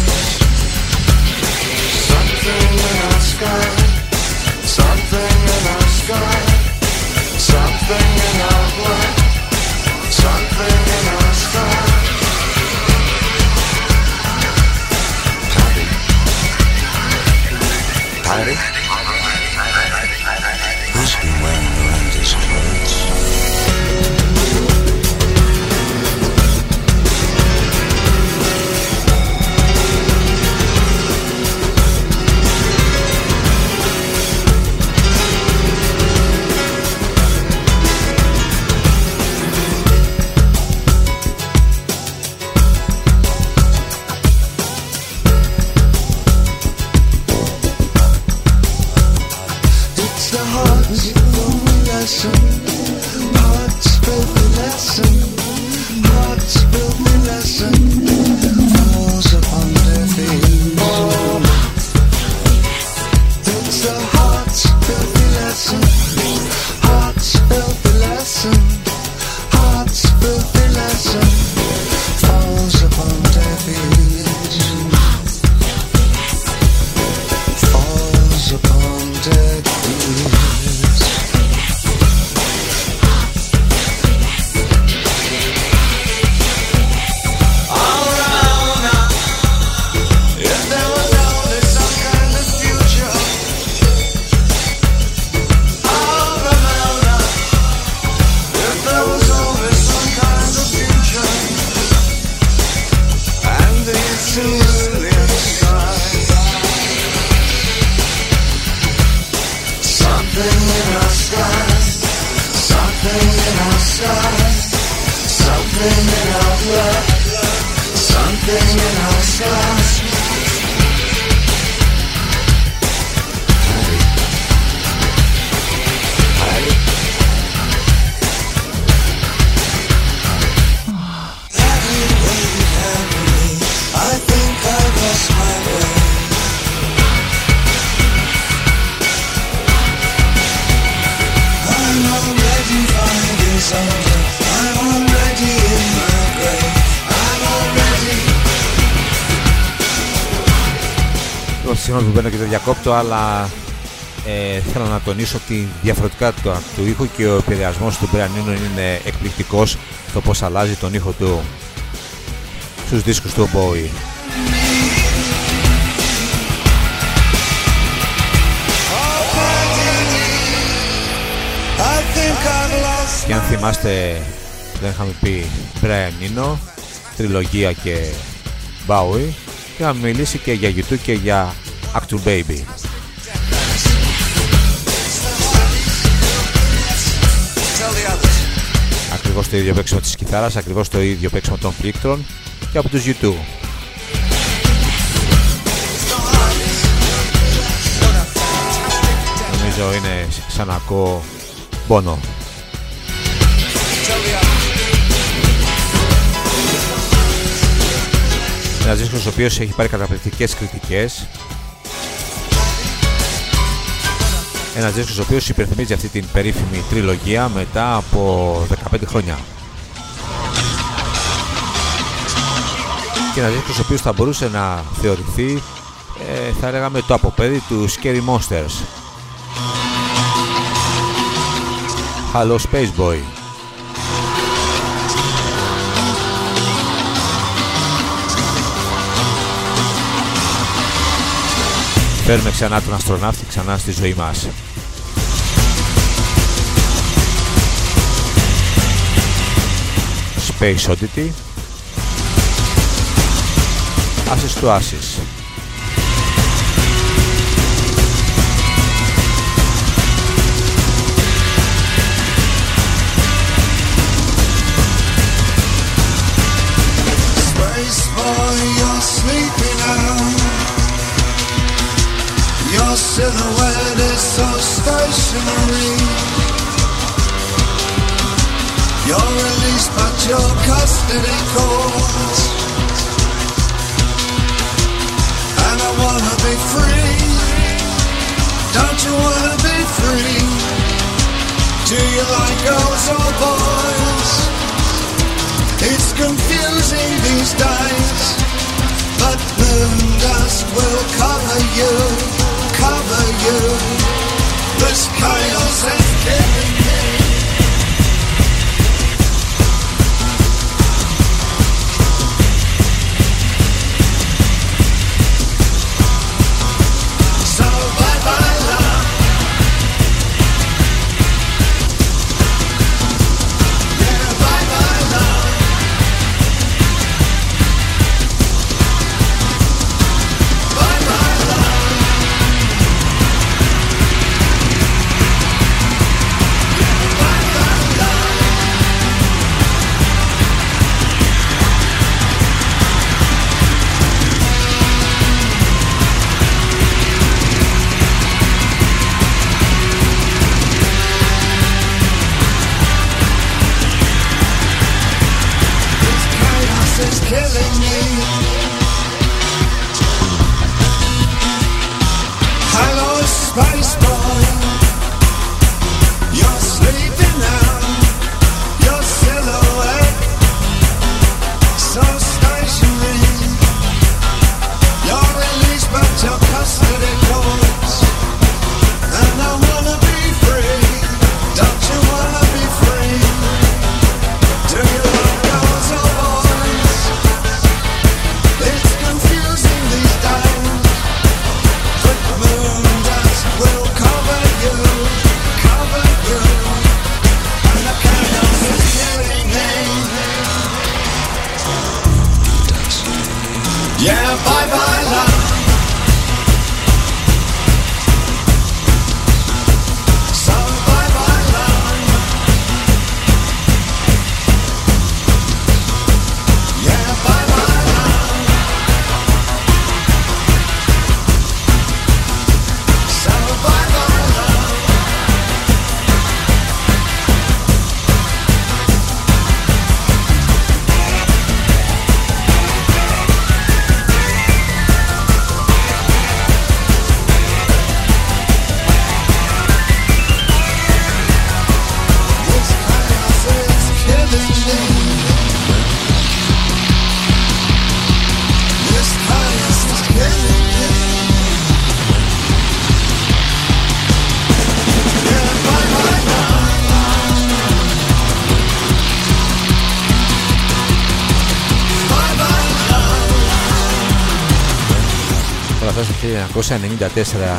[SPEAKER 4] Something in our sky. Something in our sky. Something in our blood. Something in our
[SPEAKER 1] Howdy. Συγγνώμη που μπαίνω και το διακόπτω, αλλά ε, θέλω να τονίσω τη διαφορετικότητα του ήχου και ο επηρεασμός του Brian Eno είναι εκπληκτικός το πώς αλλάζει τον ήχο του στους δίσκους του Bowie.
[SPEAKER 4] I think I've lost.
[SPEAKER 1] Και αν θυμάστε, δεν είχαμε πει Brian Eno, τριλογία και Bowie, και είχαμε μιλήσει και για YouTube και για Actor Baby.
[SPEAKER 4] Tell the others.
[SPEAKER 1] Ακριβώς το ίδιο παίξιμο της κιθάρας, ακριβώς το ίδιο παίξιμο των πλήκτρων και από τους YouTube. Νομίζω είναι σαν να ακούω πόνο.
[SPEAKER 4] Tell the others.
[SPEAKER 1] Ένας δίσκος ο οποίος έχει πάρει καταπληκτικές κριτικές. Ένας δίσκος ο οποίος υπενθυμίζει αυτή την περίφημη τριλογία μετά από 15 χρόνια. Και ένας δίσκος ο οποίος θα μπορούσε να θεωρηθεί, ε, θα λέγαμε, το αποπέδι του Scary Monsters. Hello Space Boy. Φέρνουμε ξανά τον αστροναύτη ξανά στη ζωή μας. Space Oddity Άσης του Άσης
[SPEAKER 4] You're released, but your custody. And I wanna be free. Don't you wanna be free? Do you like girls or boys? It's confusing these days, but moon dust will cover you, cover you. Chaos and chaos. Hello, Spice Boy. You're sleeping now.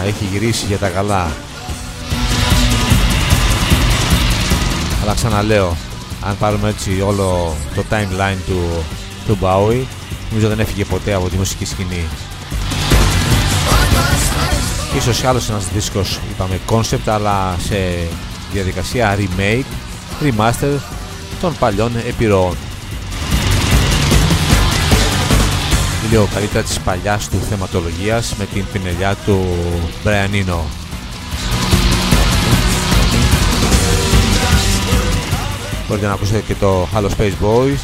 [SPEAKER 1] Έχει γυρίσει για τα καλά. Αλλά ξαναλέω, αν πάρουμε έτσι όλο το timeline του, του Bowie, νομίζω δεν έφυγε ποτέ από τη μουσική σκηνή. Ίσως άλλος ένας δίσκος, είπαμε concept, αλλά σε διαδικασία remake, remaster των παλιών επιρροών. Λίγο καλύτερα της παλιάς του θεματολογίας με την πινελιά του Brian Eno. Μπορείτε να ακούσετε και το Hello Space Boys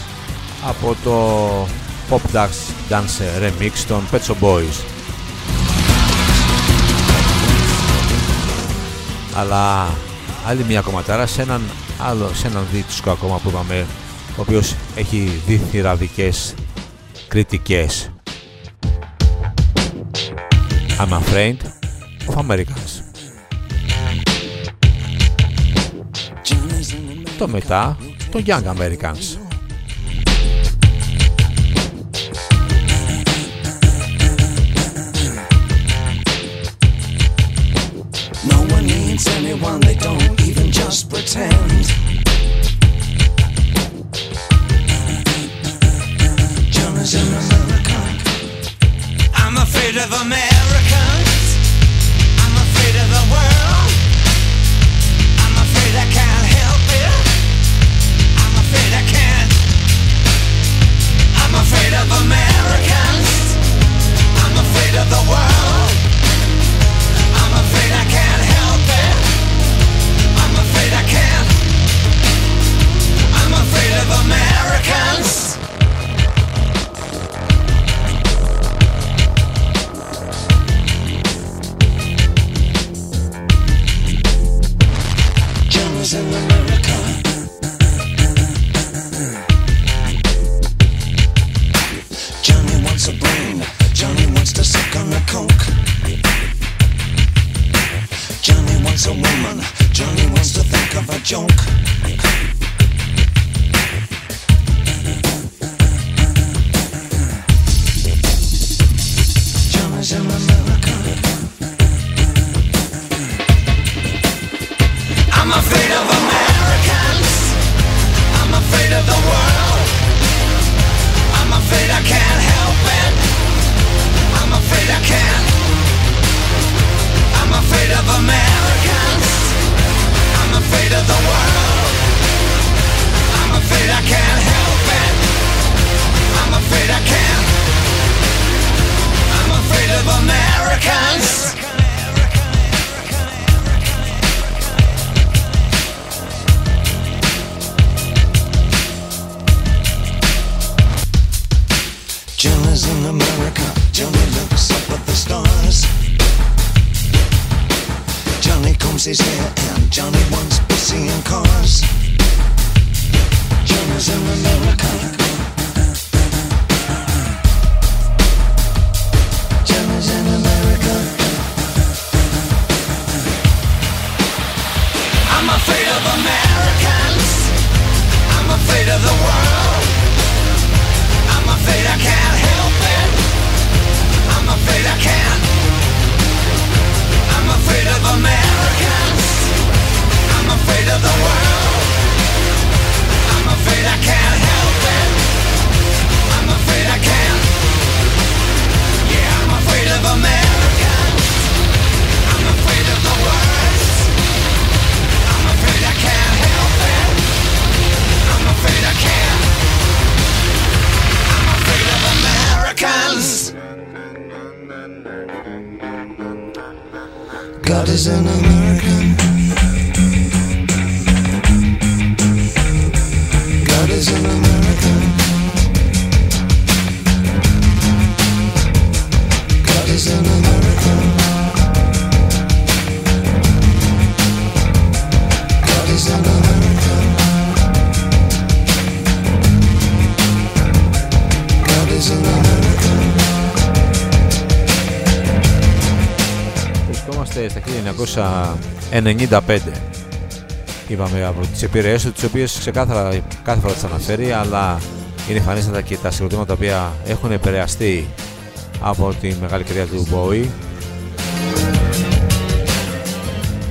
[SPEAKER 1] από το Pop Dance Dance Remix των Pet Shop Boys. Αλλά άλλη μια κομματάρα σε έναν άλλο, σε έναν δίσκο ακόμα που είπαμε ο οποίος έχει δει θηραδικές κριτικές. I'm afraid of Americans. Το μετά, το Young Americans.
[SPEAKER 3] No one needs anyone, they don't even just pretend. I'm afraid of Americans.
[SPEAKER 1] 95. Είπαμε από τις επηρεές του, τις οποίες ξεκάθαρα κάθε φορά τις αναφέρει, αλλά είναι εμφανίστατα και τα συγκροτήματα τα οποία έχουν επηρεαστεί από τη μεγάλη κυρία του Μπόι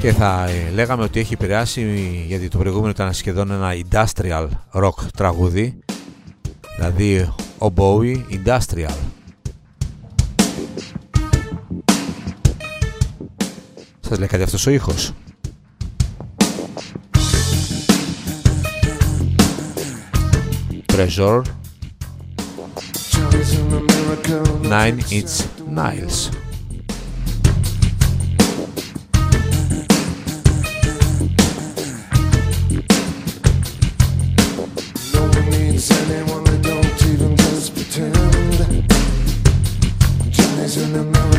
[SPEAKER 1] και θα ε, λέγαμε ότι έχει επηρεάσει γιατί το προηγούμενο ήταν σχεδόν ένα industrial rock τραγούδι. Δηλαδή ο Bowie industrial. Σας λέει κάτι αυτός ο ήχος. Treasure Nine Inch
[SPEAKER 4] Niles anyone that don't even just pretend Johnny's in America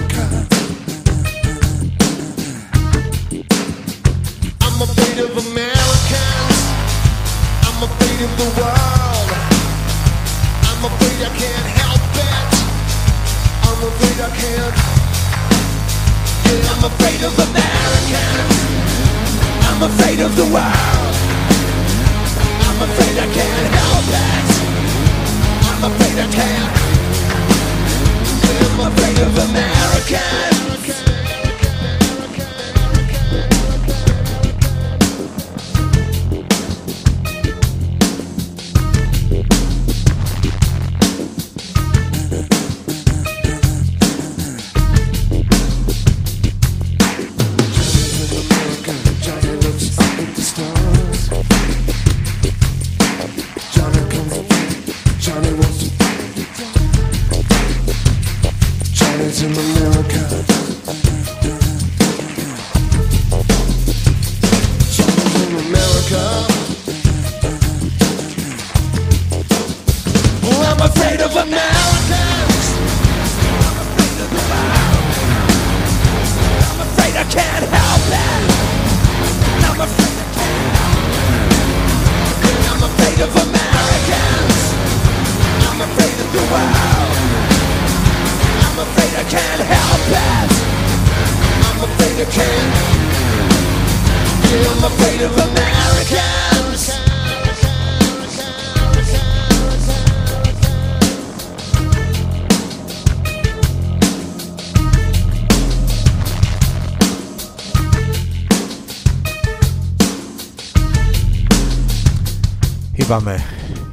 [SPEAKER 1] είπαμε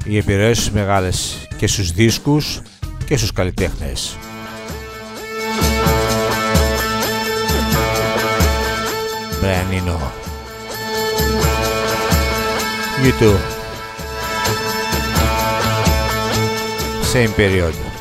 [SPEAKER 1] οι επιρροές μεγάλες και στους δίσκους και στους καλλιτέχνες. Brian YouTube. Same.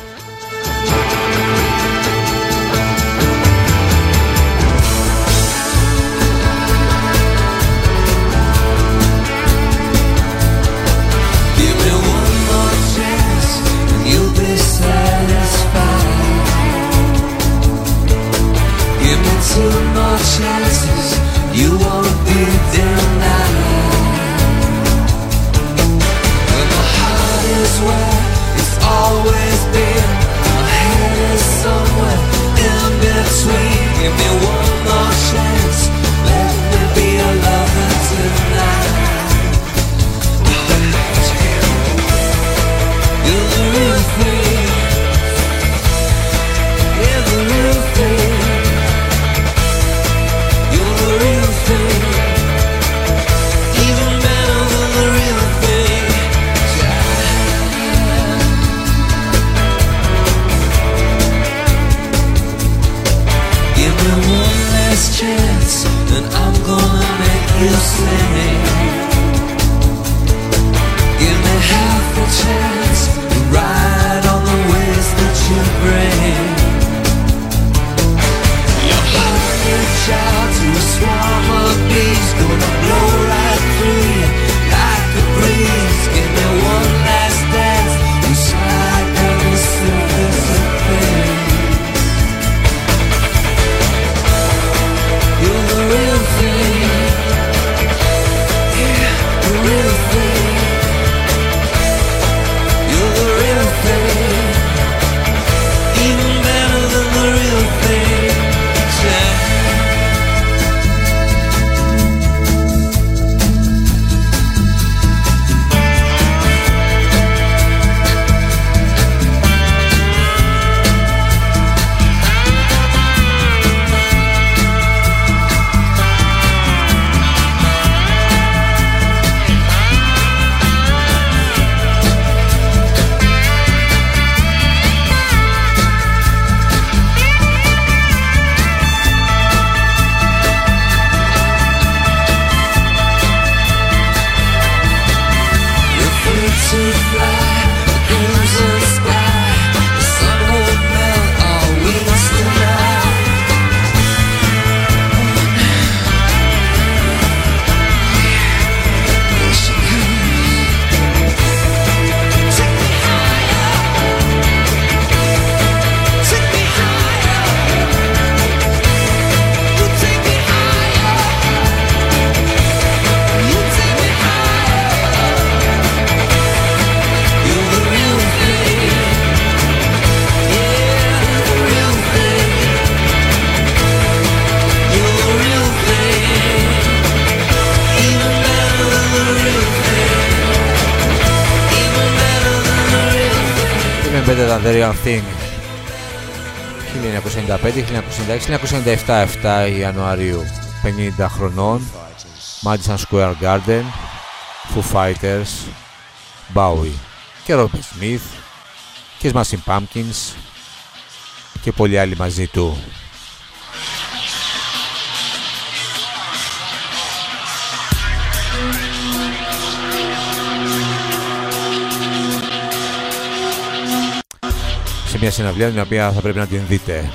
[SPEAKER 4] αυτή είναι. 1995, 1996, 1997 Ιανουαρίου. 50 χρονών. Madison Square Garden. Foo Fighters. Bowie. Και Robert Smith. Και Smashing Pumpkins. Και πολλοί άλλοι μαζί του. σε μια συναυλία την οποία θα πρέπει να την δείτε.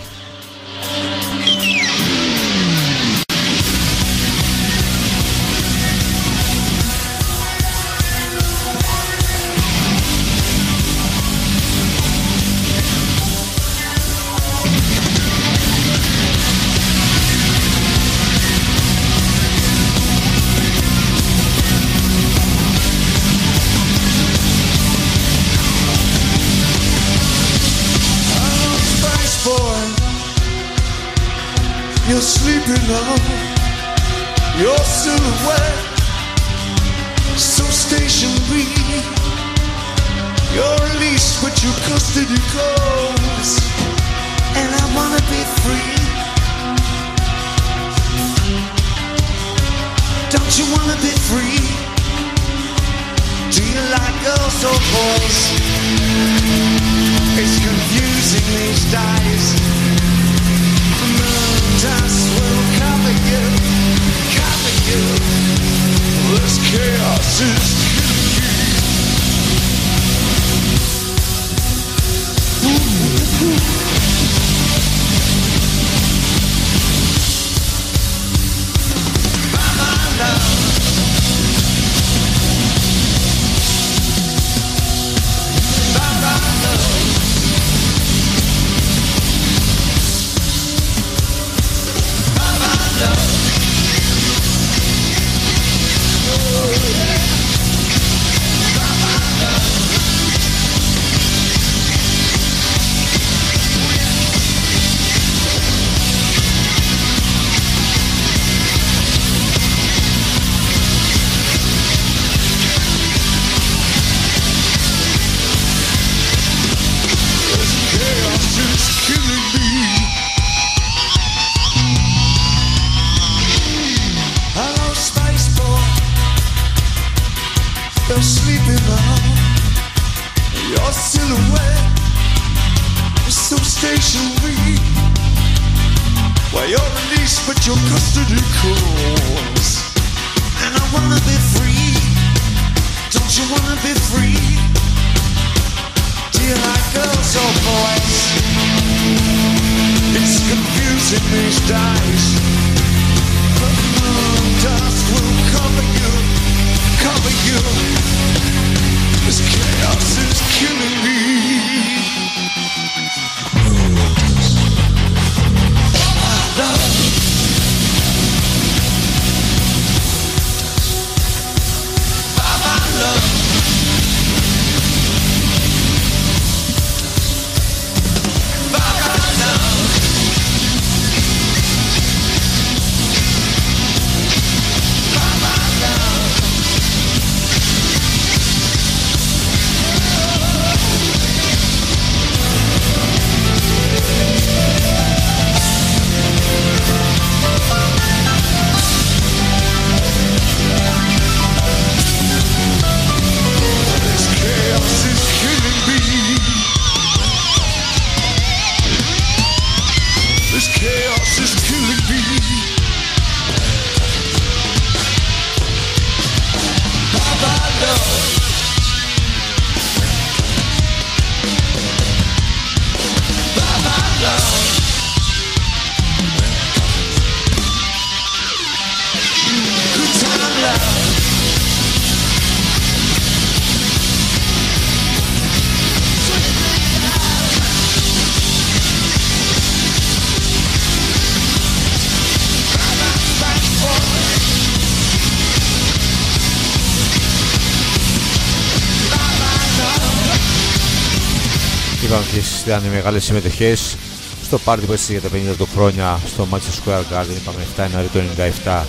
[SPEAKER 4] Υπήρχαν μεγάλες συμμετοχές στο πάρτι που έστησε για τα 50 του χρόνια στο Manchester Square Garden είπαμε 7 Ιανουαρίου του 97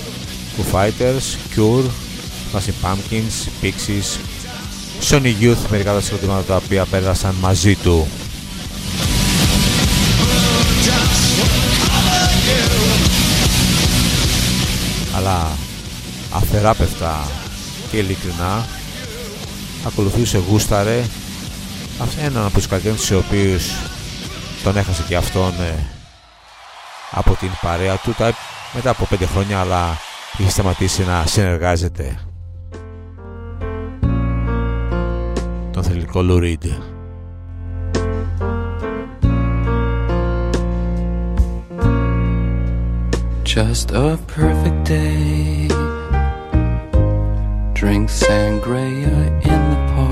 [SPEAKER 4] Foo Fighters, Cure, Massive Pumpkins, Pixies,
[SPEAKER 1] Sony Youth μερικά από τα συγκροτήματα τα οποία πέρασαν μαζί του. Αλλά αφεράπευτα και ειλικρινά ακολουθούσε γούσταρε έναν από τους καλλιτέχνες οι οποίους τον έχασε και αυτόν ε, από την παρέα του τα, μετά από πέντε χρόνια αλλά είχε σταματήσει να συνεργάζεται. Τον θελικό Λουρίντ
[SPEAKER 6] Just a perfect day. Drink sangria in the park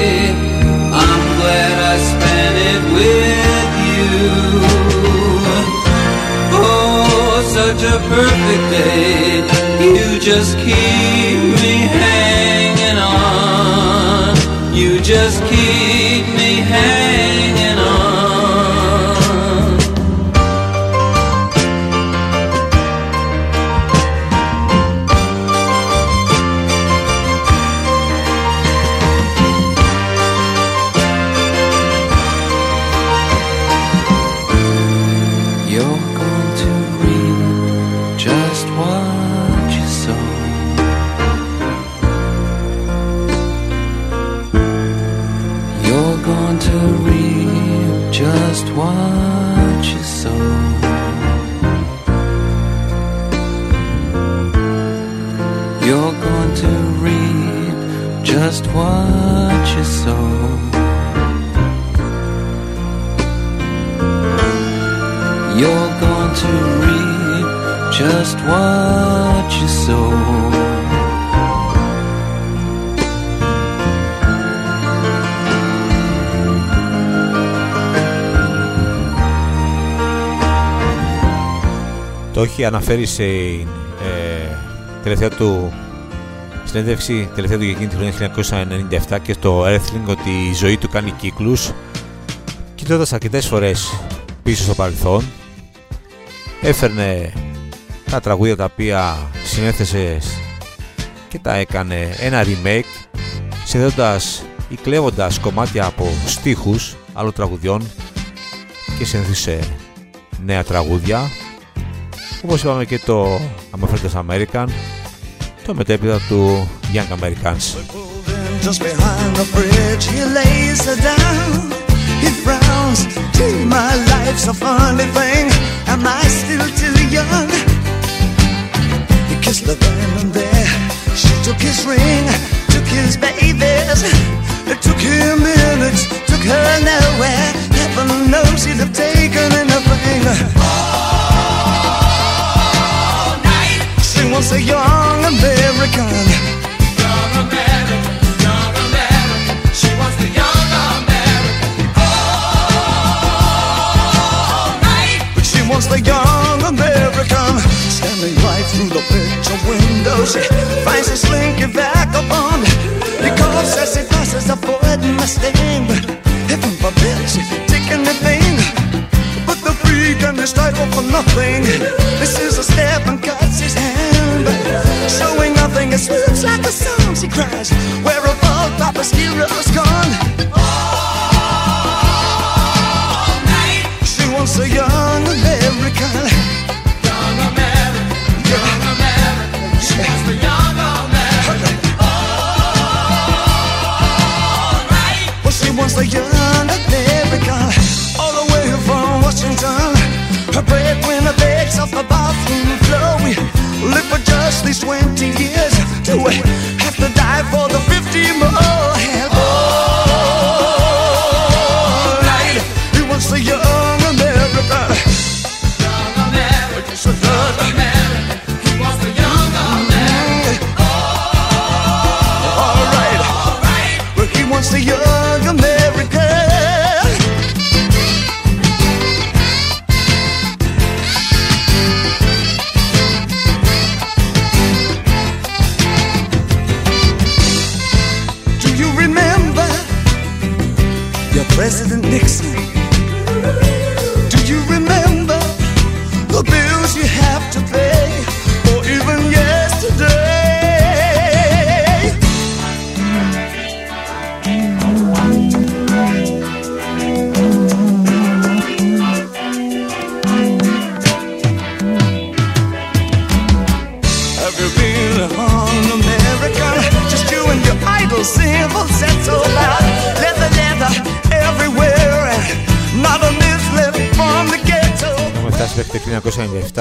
[SPEAKER 6] With you. Oh, such a perfect day. You just keep me hanging on. You just keep me hanging
[SPEAKER 1] έχει αναφέρει σε ε, τελευταία του συνέντευξη τελευταία του για εκείνη τη χρονιά 1997 και στο Earthling ότι η ζωή του κάνει κύκλους κοιτώντας αρκετές φορές πίσω στο παρελθόν έφερνε τα τραγούδια τα οποία συνέθεσε και τα έκανε ένα remake συνδέοντας ή κλέβοντας κομμάτια από στίχους άλλων τραγουδιών και συνέθεσε νέα τραγούδια όπως είπαμε και το Amafertos American το μετέπειτα του Young Americans
[SPEAKER 4] Just behind the bridge, he lays her down. He frowns. Gee, my life's a funny thing. Am I still too young? He kissed her then and there. She took his ring, took his babies. It took him minutes, took her nowhere. Heaven knows he'd have taken anything. All was a young American. Young American, young American. She the young American. All night. But she the young American. Standing right through the picture window. She finds a slinky vagabond. He calls as he passes, avoiding my sting. Heaven forbid she take anything. But the freak and the stifle for nothing. This is a step and cuts his hand. Showing nothing, it swoops like a song. She cries, Where have all Papa's heroes gone? She wants a young American. Young American. Young American. She wants the young American. Well, she wants young just these 20 years. Do we have to die for the 50 more?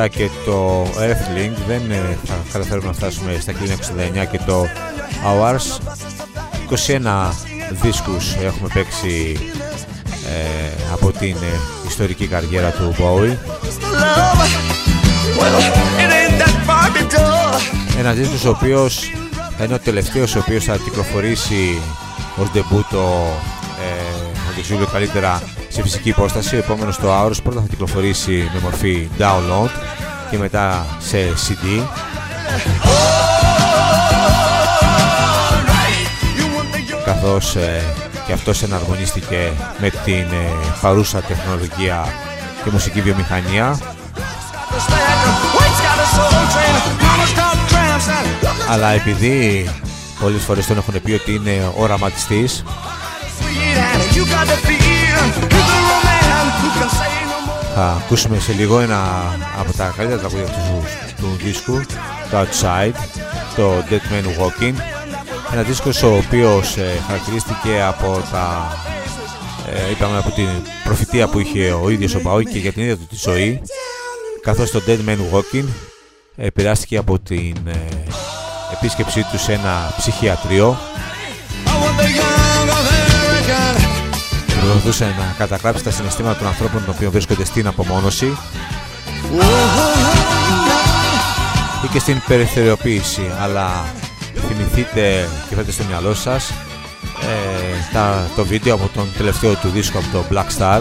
[SPEAKER 1] 1997 και το Earthling δεν ε, θα καταφέρουμε να φτάσουμε στα 1969 και το Hours 21 δίσκους έχουμε παίξει ε, από την ε, ιστορική καριέρα του Bowie
[SPEAKER 4] Love, well, it ain't that far to do.
[SPEAKER 1] Ένας δίσκος ο οποίος θα είναι ο τελευταίος ο οποίος θα κυκλοφορήσει ως ντεμπούτο ε, αν το ξέρω καλύτερα σε φυσική υπόσταση. Ο επόμενος το Hours πρώτα θα κυκλοφορήσει με μορφή download και μετά σε CD. Καθώς ε, και αυτός εναρμονίστηκε με την ε, παρούσα τεχνολογία και μουσική βιομηχανία
[SPEAKER 4] White's got a soul train, mama's got tramps, and
[SPEAKER 1] αλλά επειδή πολλές φορές τον έχουν πει ότι είναι οραματιστής θα ακούσουμε σε λίγο ένα από τα καλύτερα τραγούδια του, του δίσκου το Outside, το Dead Man Walking. Ένα δίσκος ο οποίος ε, χαρακτηρίστηκε από τα ε, είπαμε από την προφητεία που είχε ο ίδιος ο Μπαόι και για την ίδια του τη ζωή καθώς το Dead Man Walking επηρεάστηκε από την ε, επίσκεψή του σε ένα ψυχιατρίο προσπαθούσε να καταγράψει τα συναισθήματα των ανθρώπων των οποίων βρίσκονται στην απομόνωση ή και στην περιθωριοποίηση. Αλλά θυμηθείτε και φέρετε στο μυαλό σας ε, τα, το βίντεο από τον τελευταίο του δίσκο από το Black Star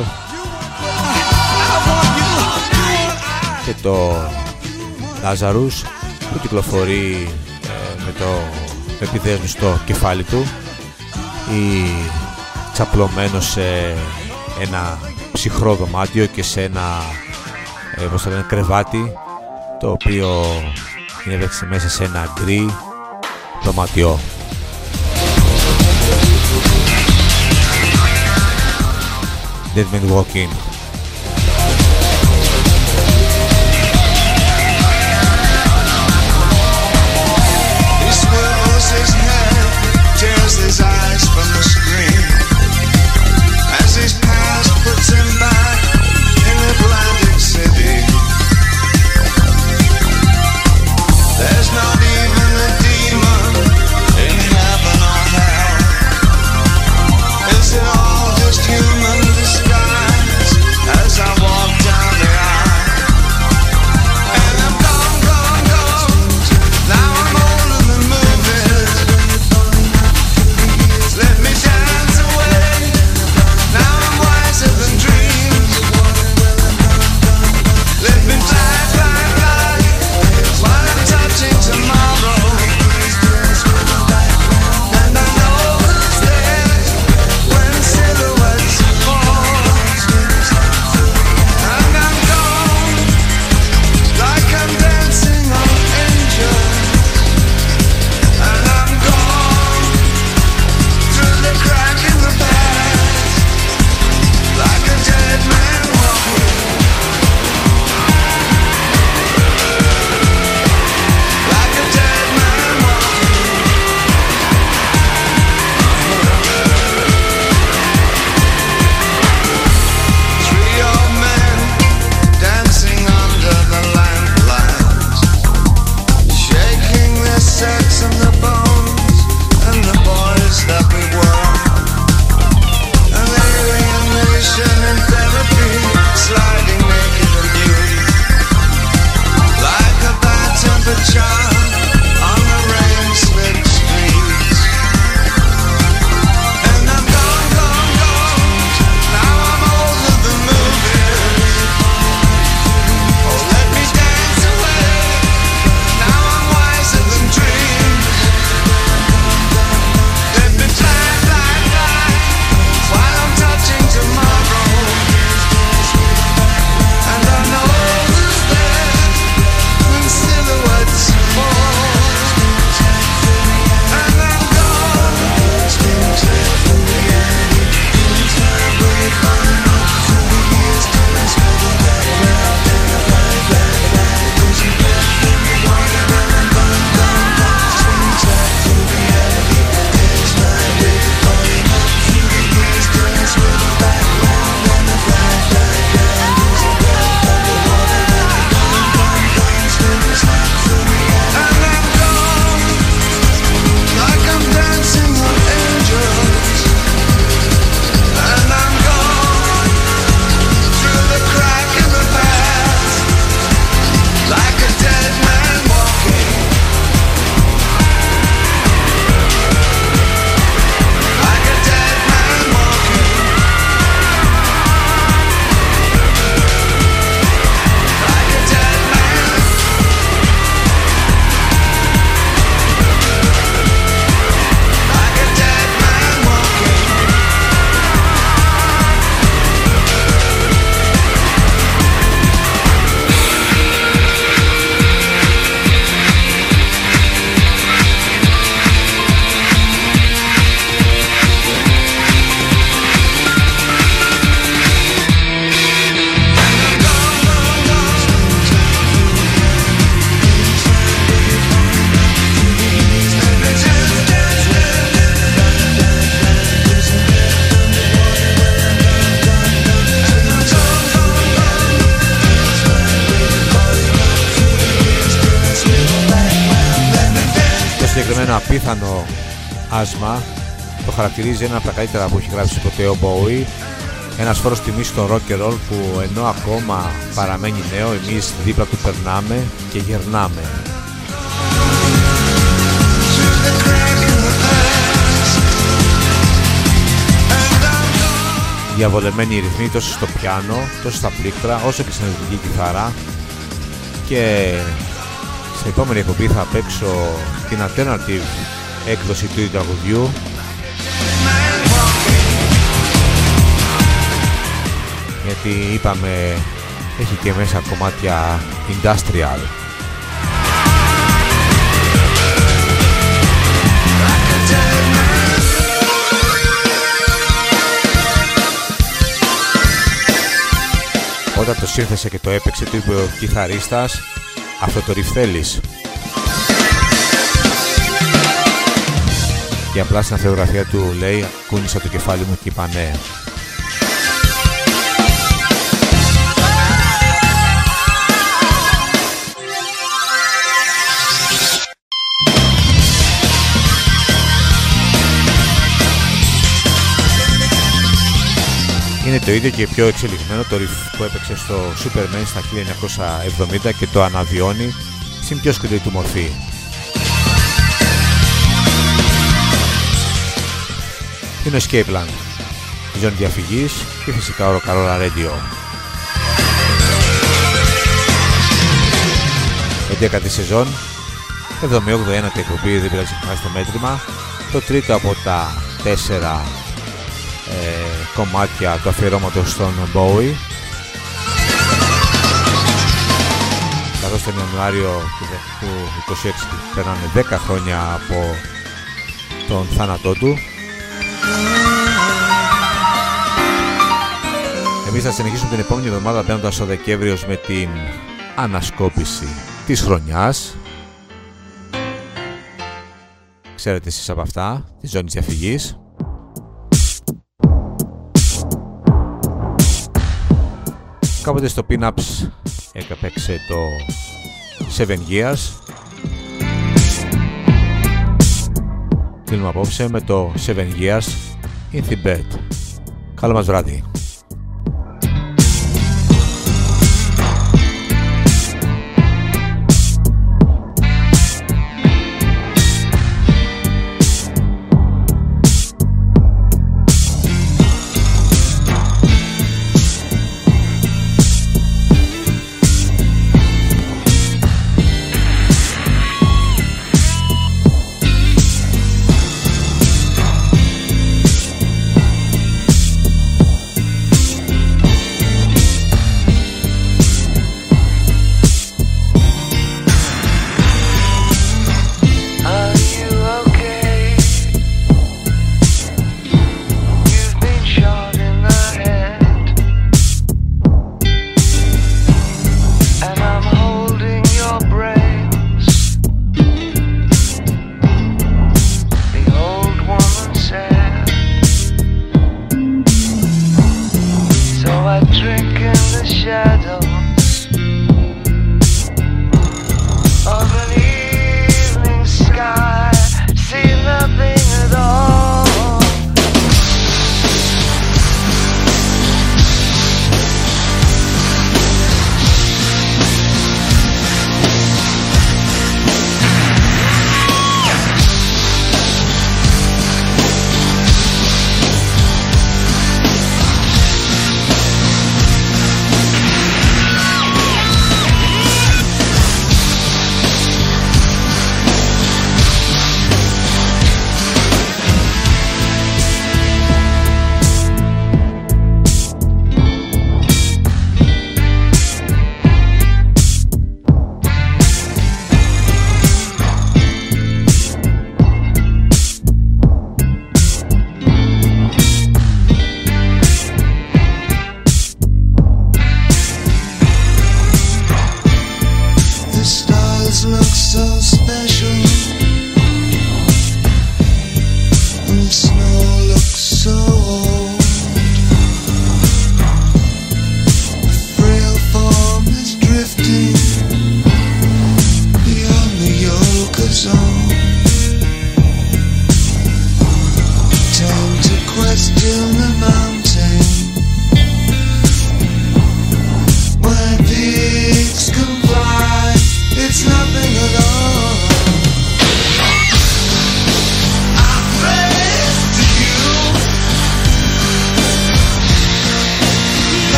[SPEAKER 1] και το Lazarus που κυκλοφορεί ε, με το επιδέσμιο στο κεφάλι του. Ή τσαπλωμένος σε ένα ψυχρό δωμάτιο και σε ένα ε, πώς το λένε, κρεβάτι το οποίο είναι βέξει μέσα σε ένα γκρι δωμάτιο. Dead Man Walking χαρακτηρίζει ένα από τα καλύτερα που έχει γράψει ποτέ ο Bowie. Ένας φόρος τιμής στο rock and roll που ενώ ακόμα παραμένει νέο εμείς δίπλα του περνάμε και γερνάμε. Διαβολεμένοι ρυθμοί τόσο στο πιάνο, τόσο στα πλήκτρα, όσο και στην ελληνική κιθάρα. Και σε επόμενη εκπομπή θα παίξω την alternative έκδοση του τραγουδιού γιατί είπαμε έχει και μέσα κομμάτια industrial. Όταν το σύνθεσε και το έπαιξε του είπε ο κιθαρίστας αυτό το ριφθέλεις και απλά στην αυτογραφία του λέει κούνησα το κεφάλι μου και είπα ναι Είναι το ίδιο και πιο εξελιγμένο το riff που έπαιξε στο Superman στα 1970 και το αναβιώνει στην πιο σκληρή του μορφή. Είναι ο Escape η ζώνη διαφυγής και φυσικά ο Ροκαρόλα Radio. 11η σεζόν, 78η εκπομπή, δεν πειράζει το μέτρημα, το τρίτο από τα τέσσερα ε, κομμάτια του αφιερώματος στον Bowie. Καθώς τον Ιανουάριο του 26 περνάνε 10 χρόνια από τον θάνατό του Εμείς θα συνεχίσουμε την επόμενη εβδομάδα μπαίνοντας ο Δεκέμβριος με την ανασκόπηση της χρονιάς. Ξέρετε εσείς από αυτά, της ζώνης διαφυγής. Κάποτε στο Pinups έκαπεξε το Seven Years Κλείνουμε απόψε με το Seven Years in Tibet Καλό μας βράδυ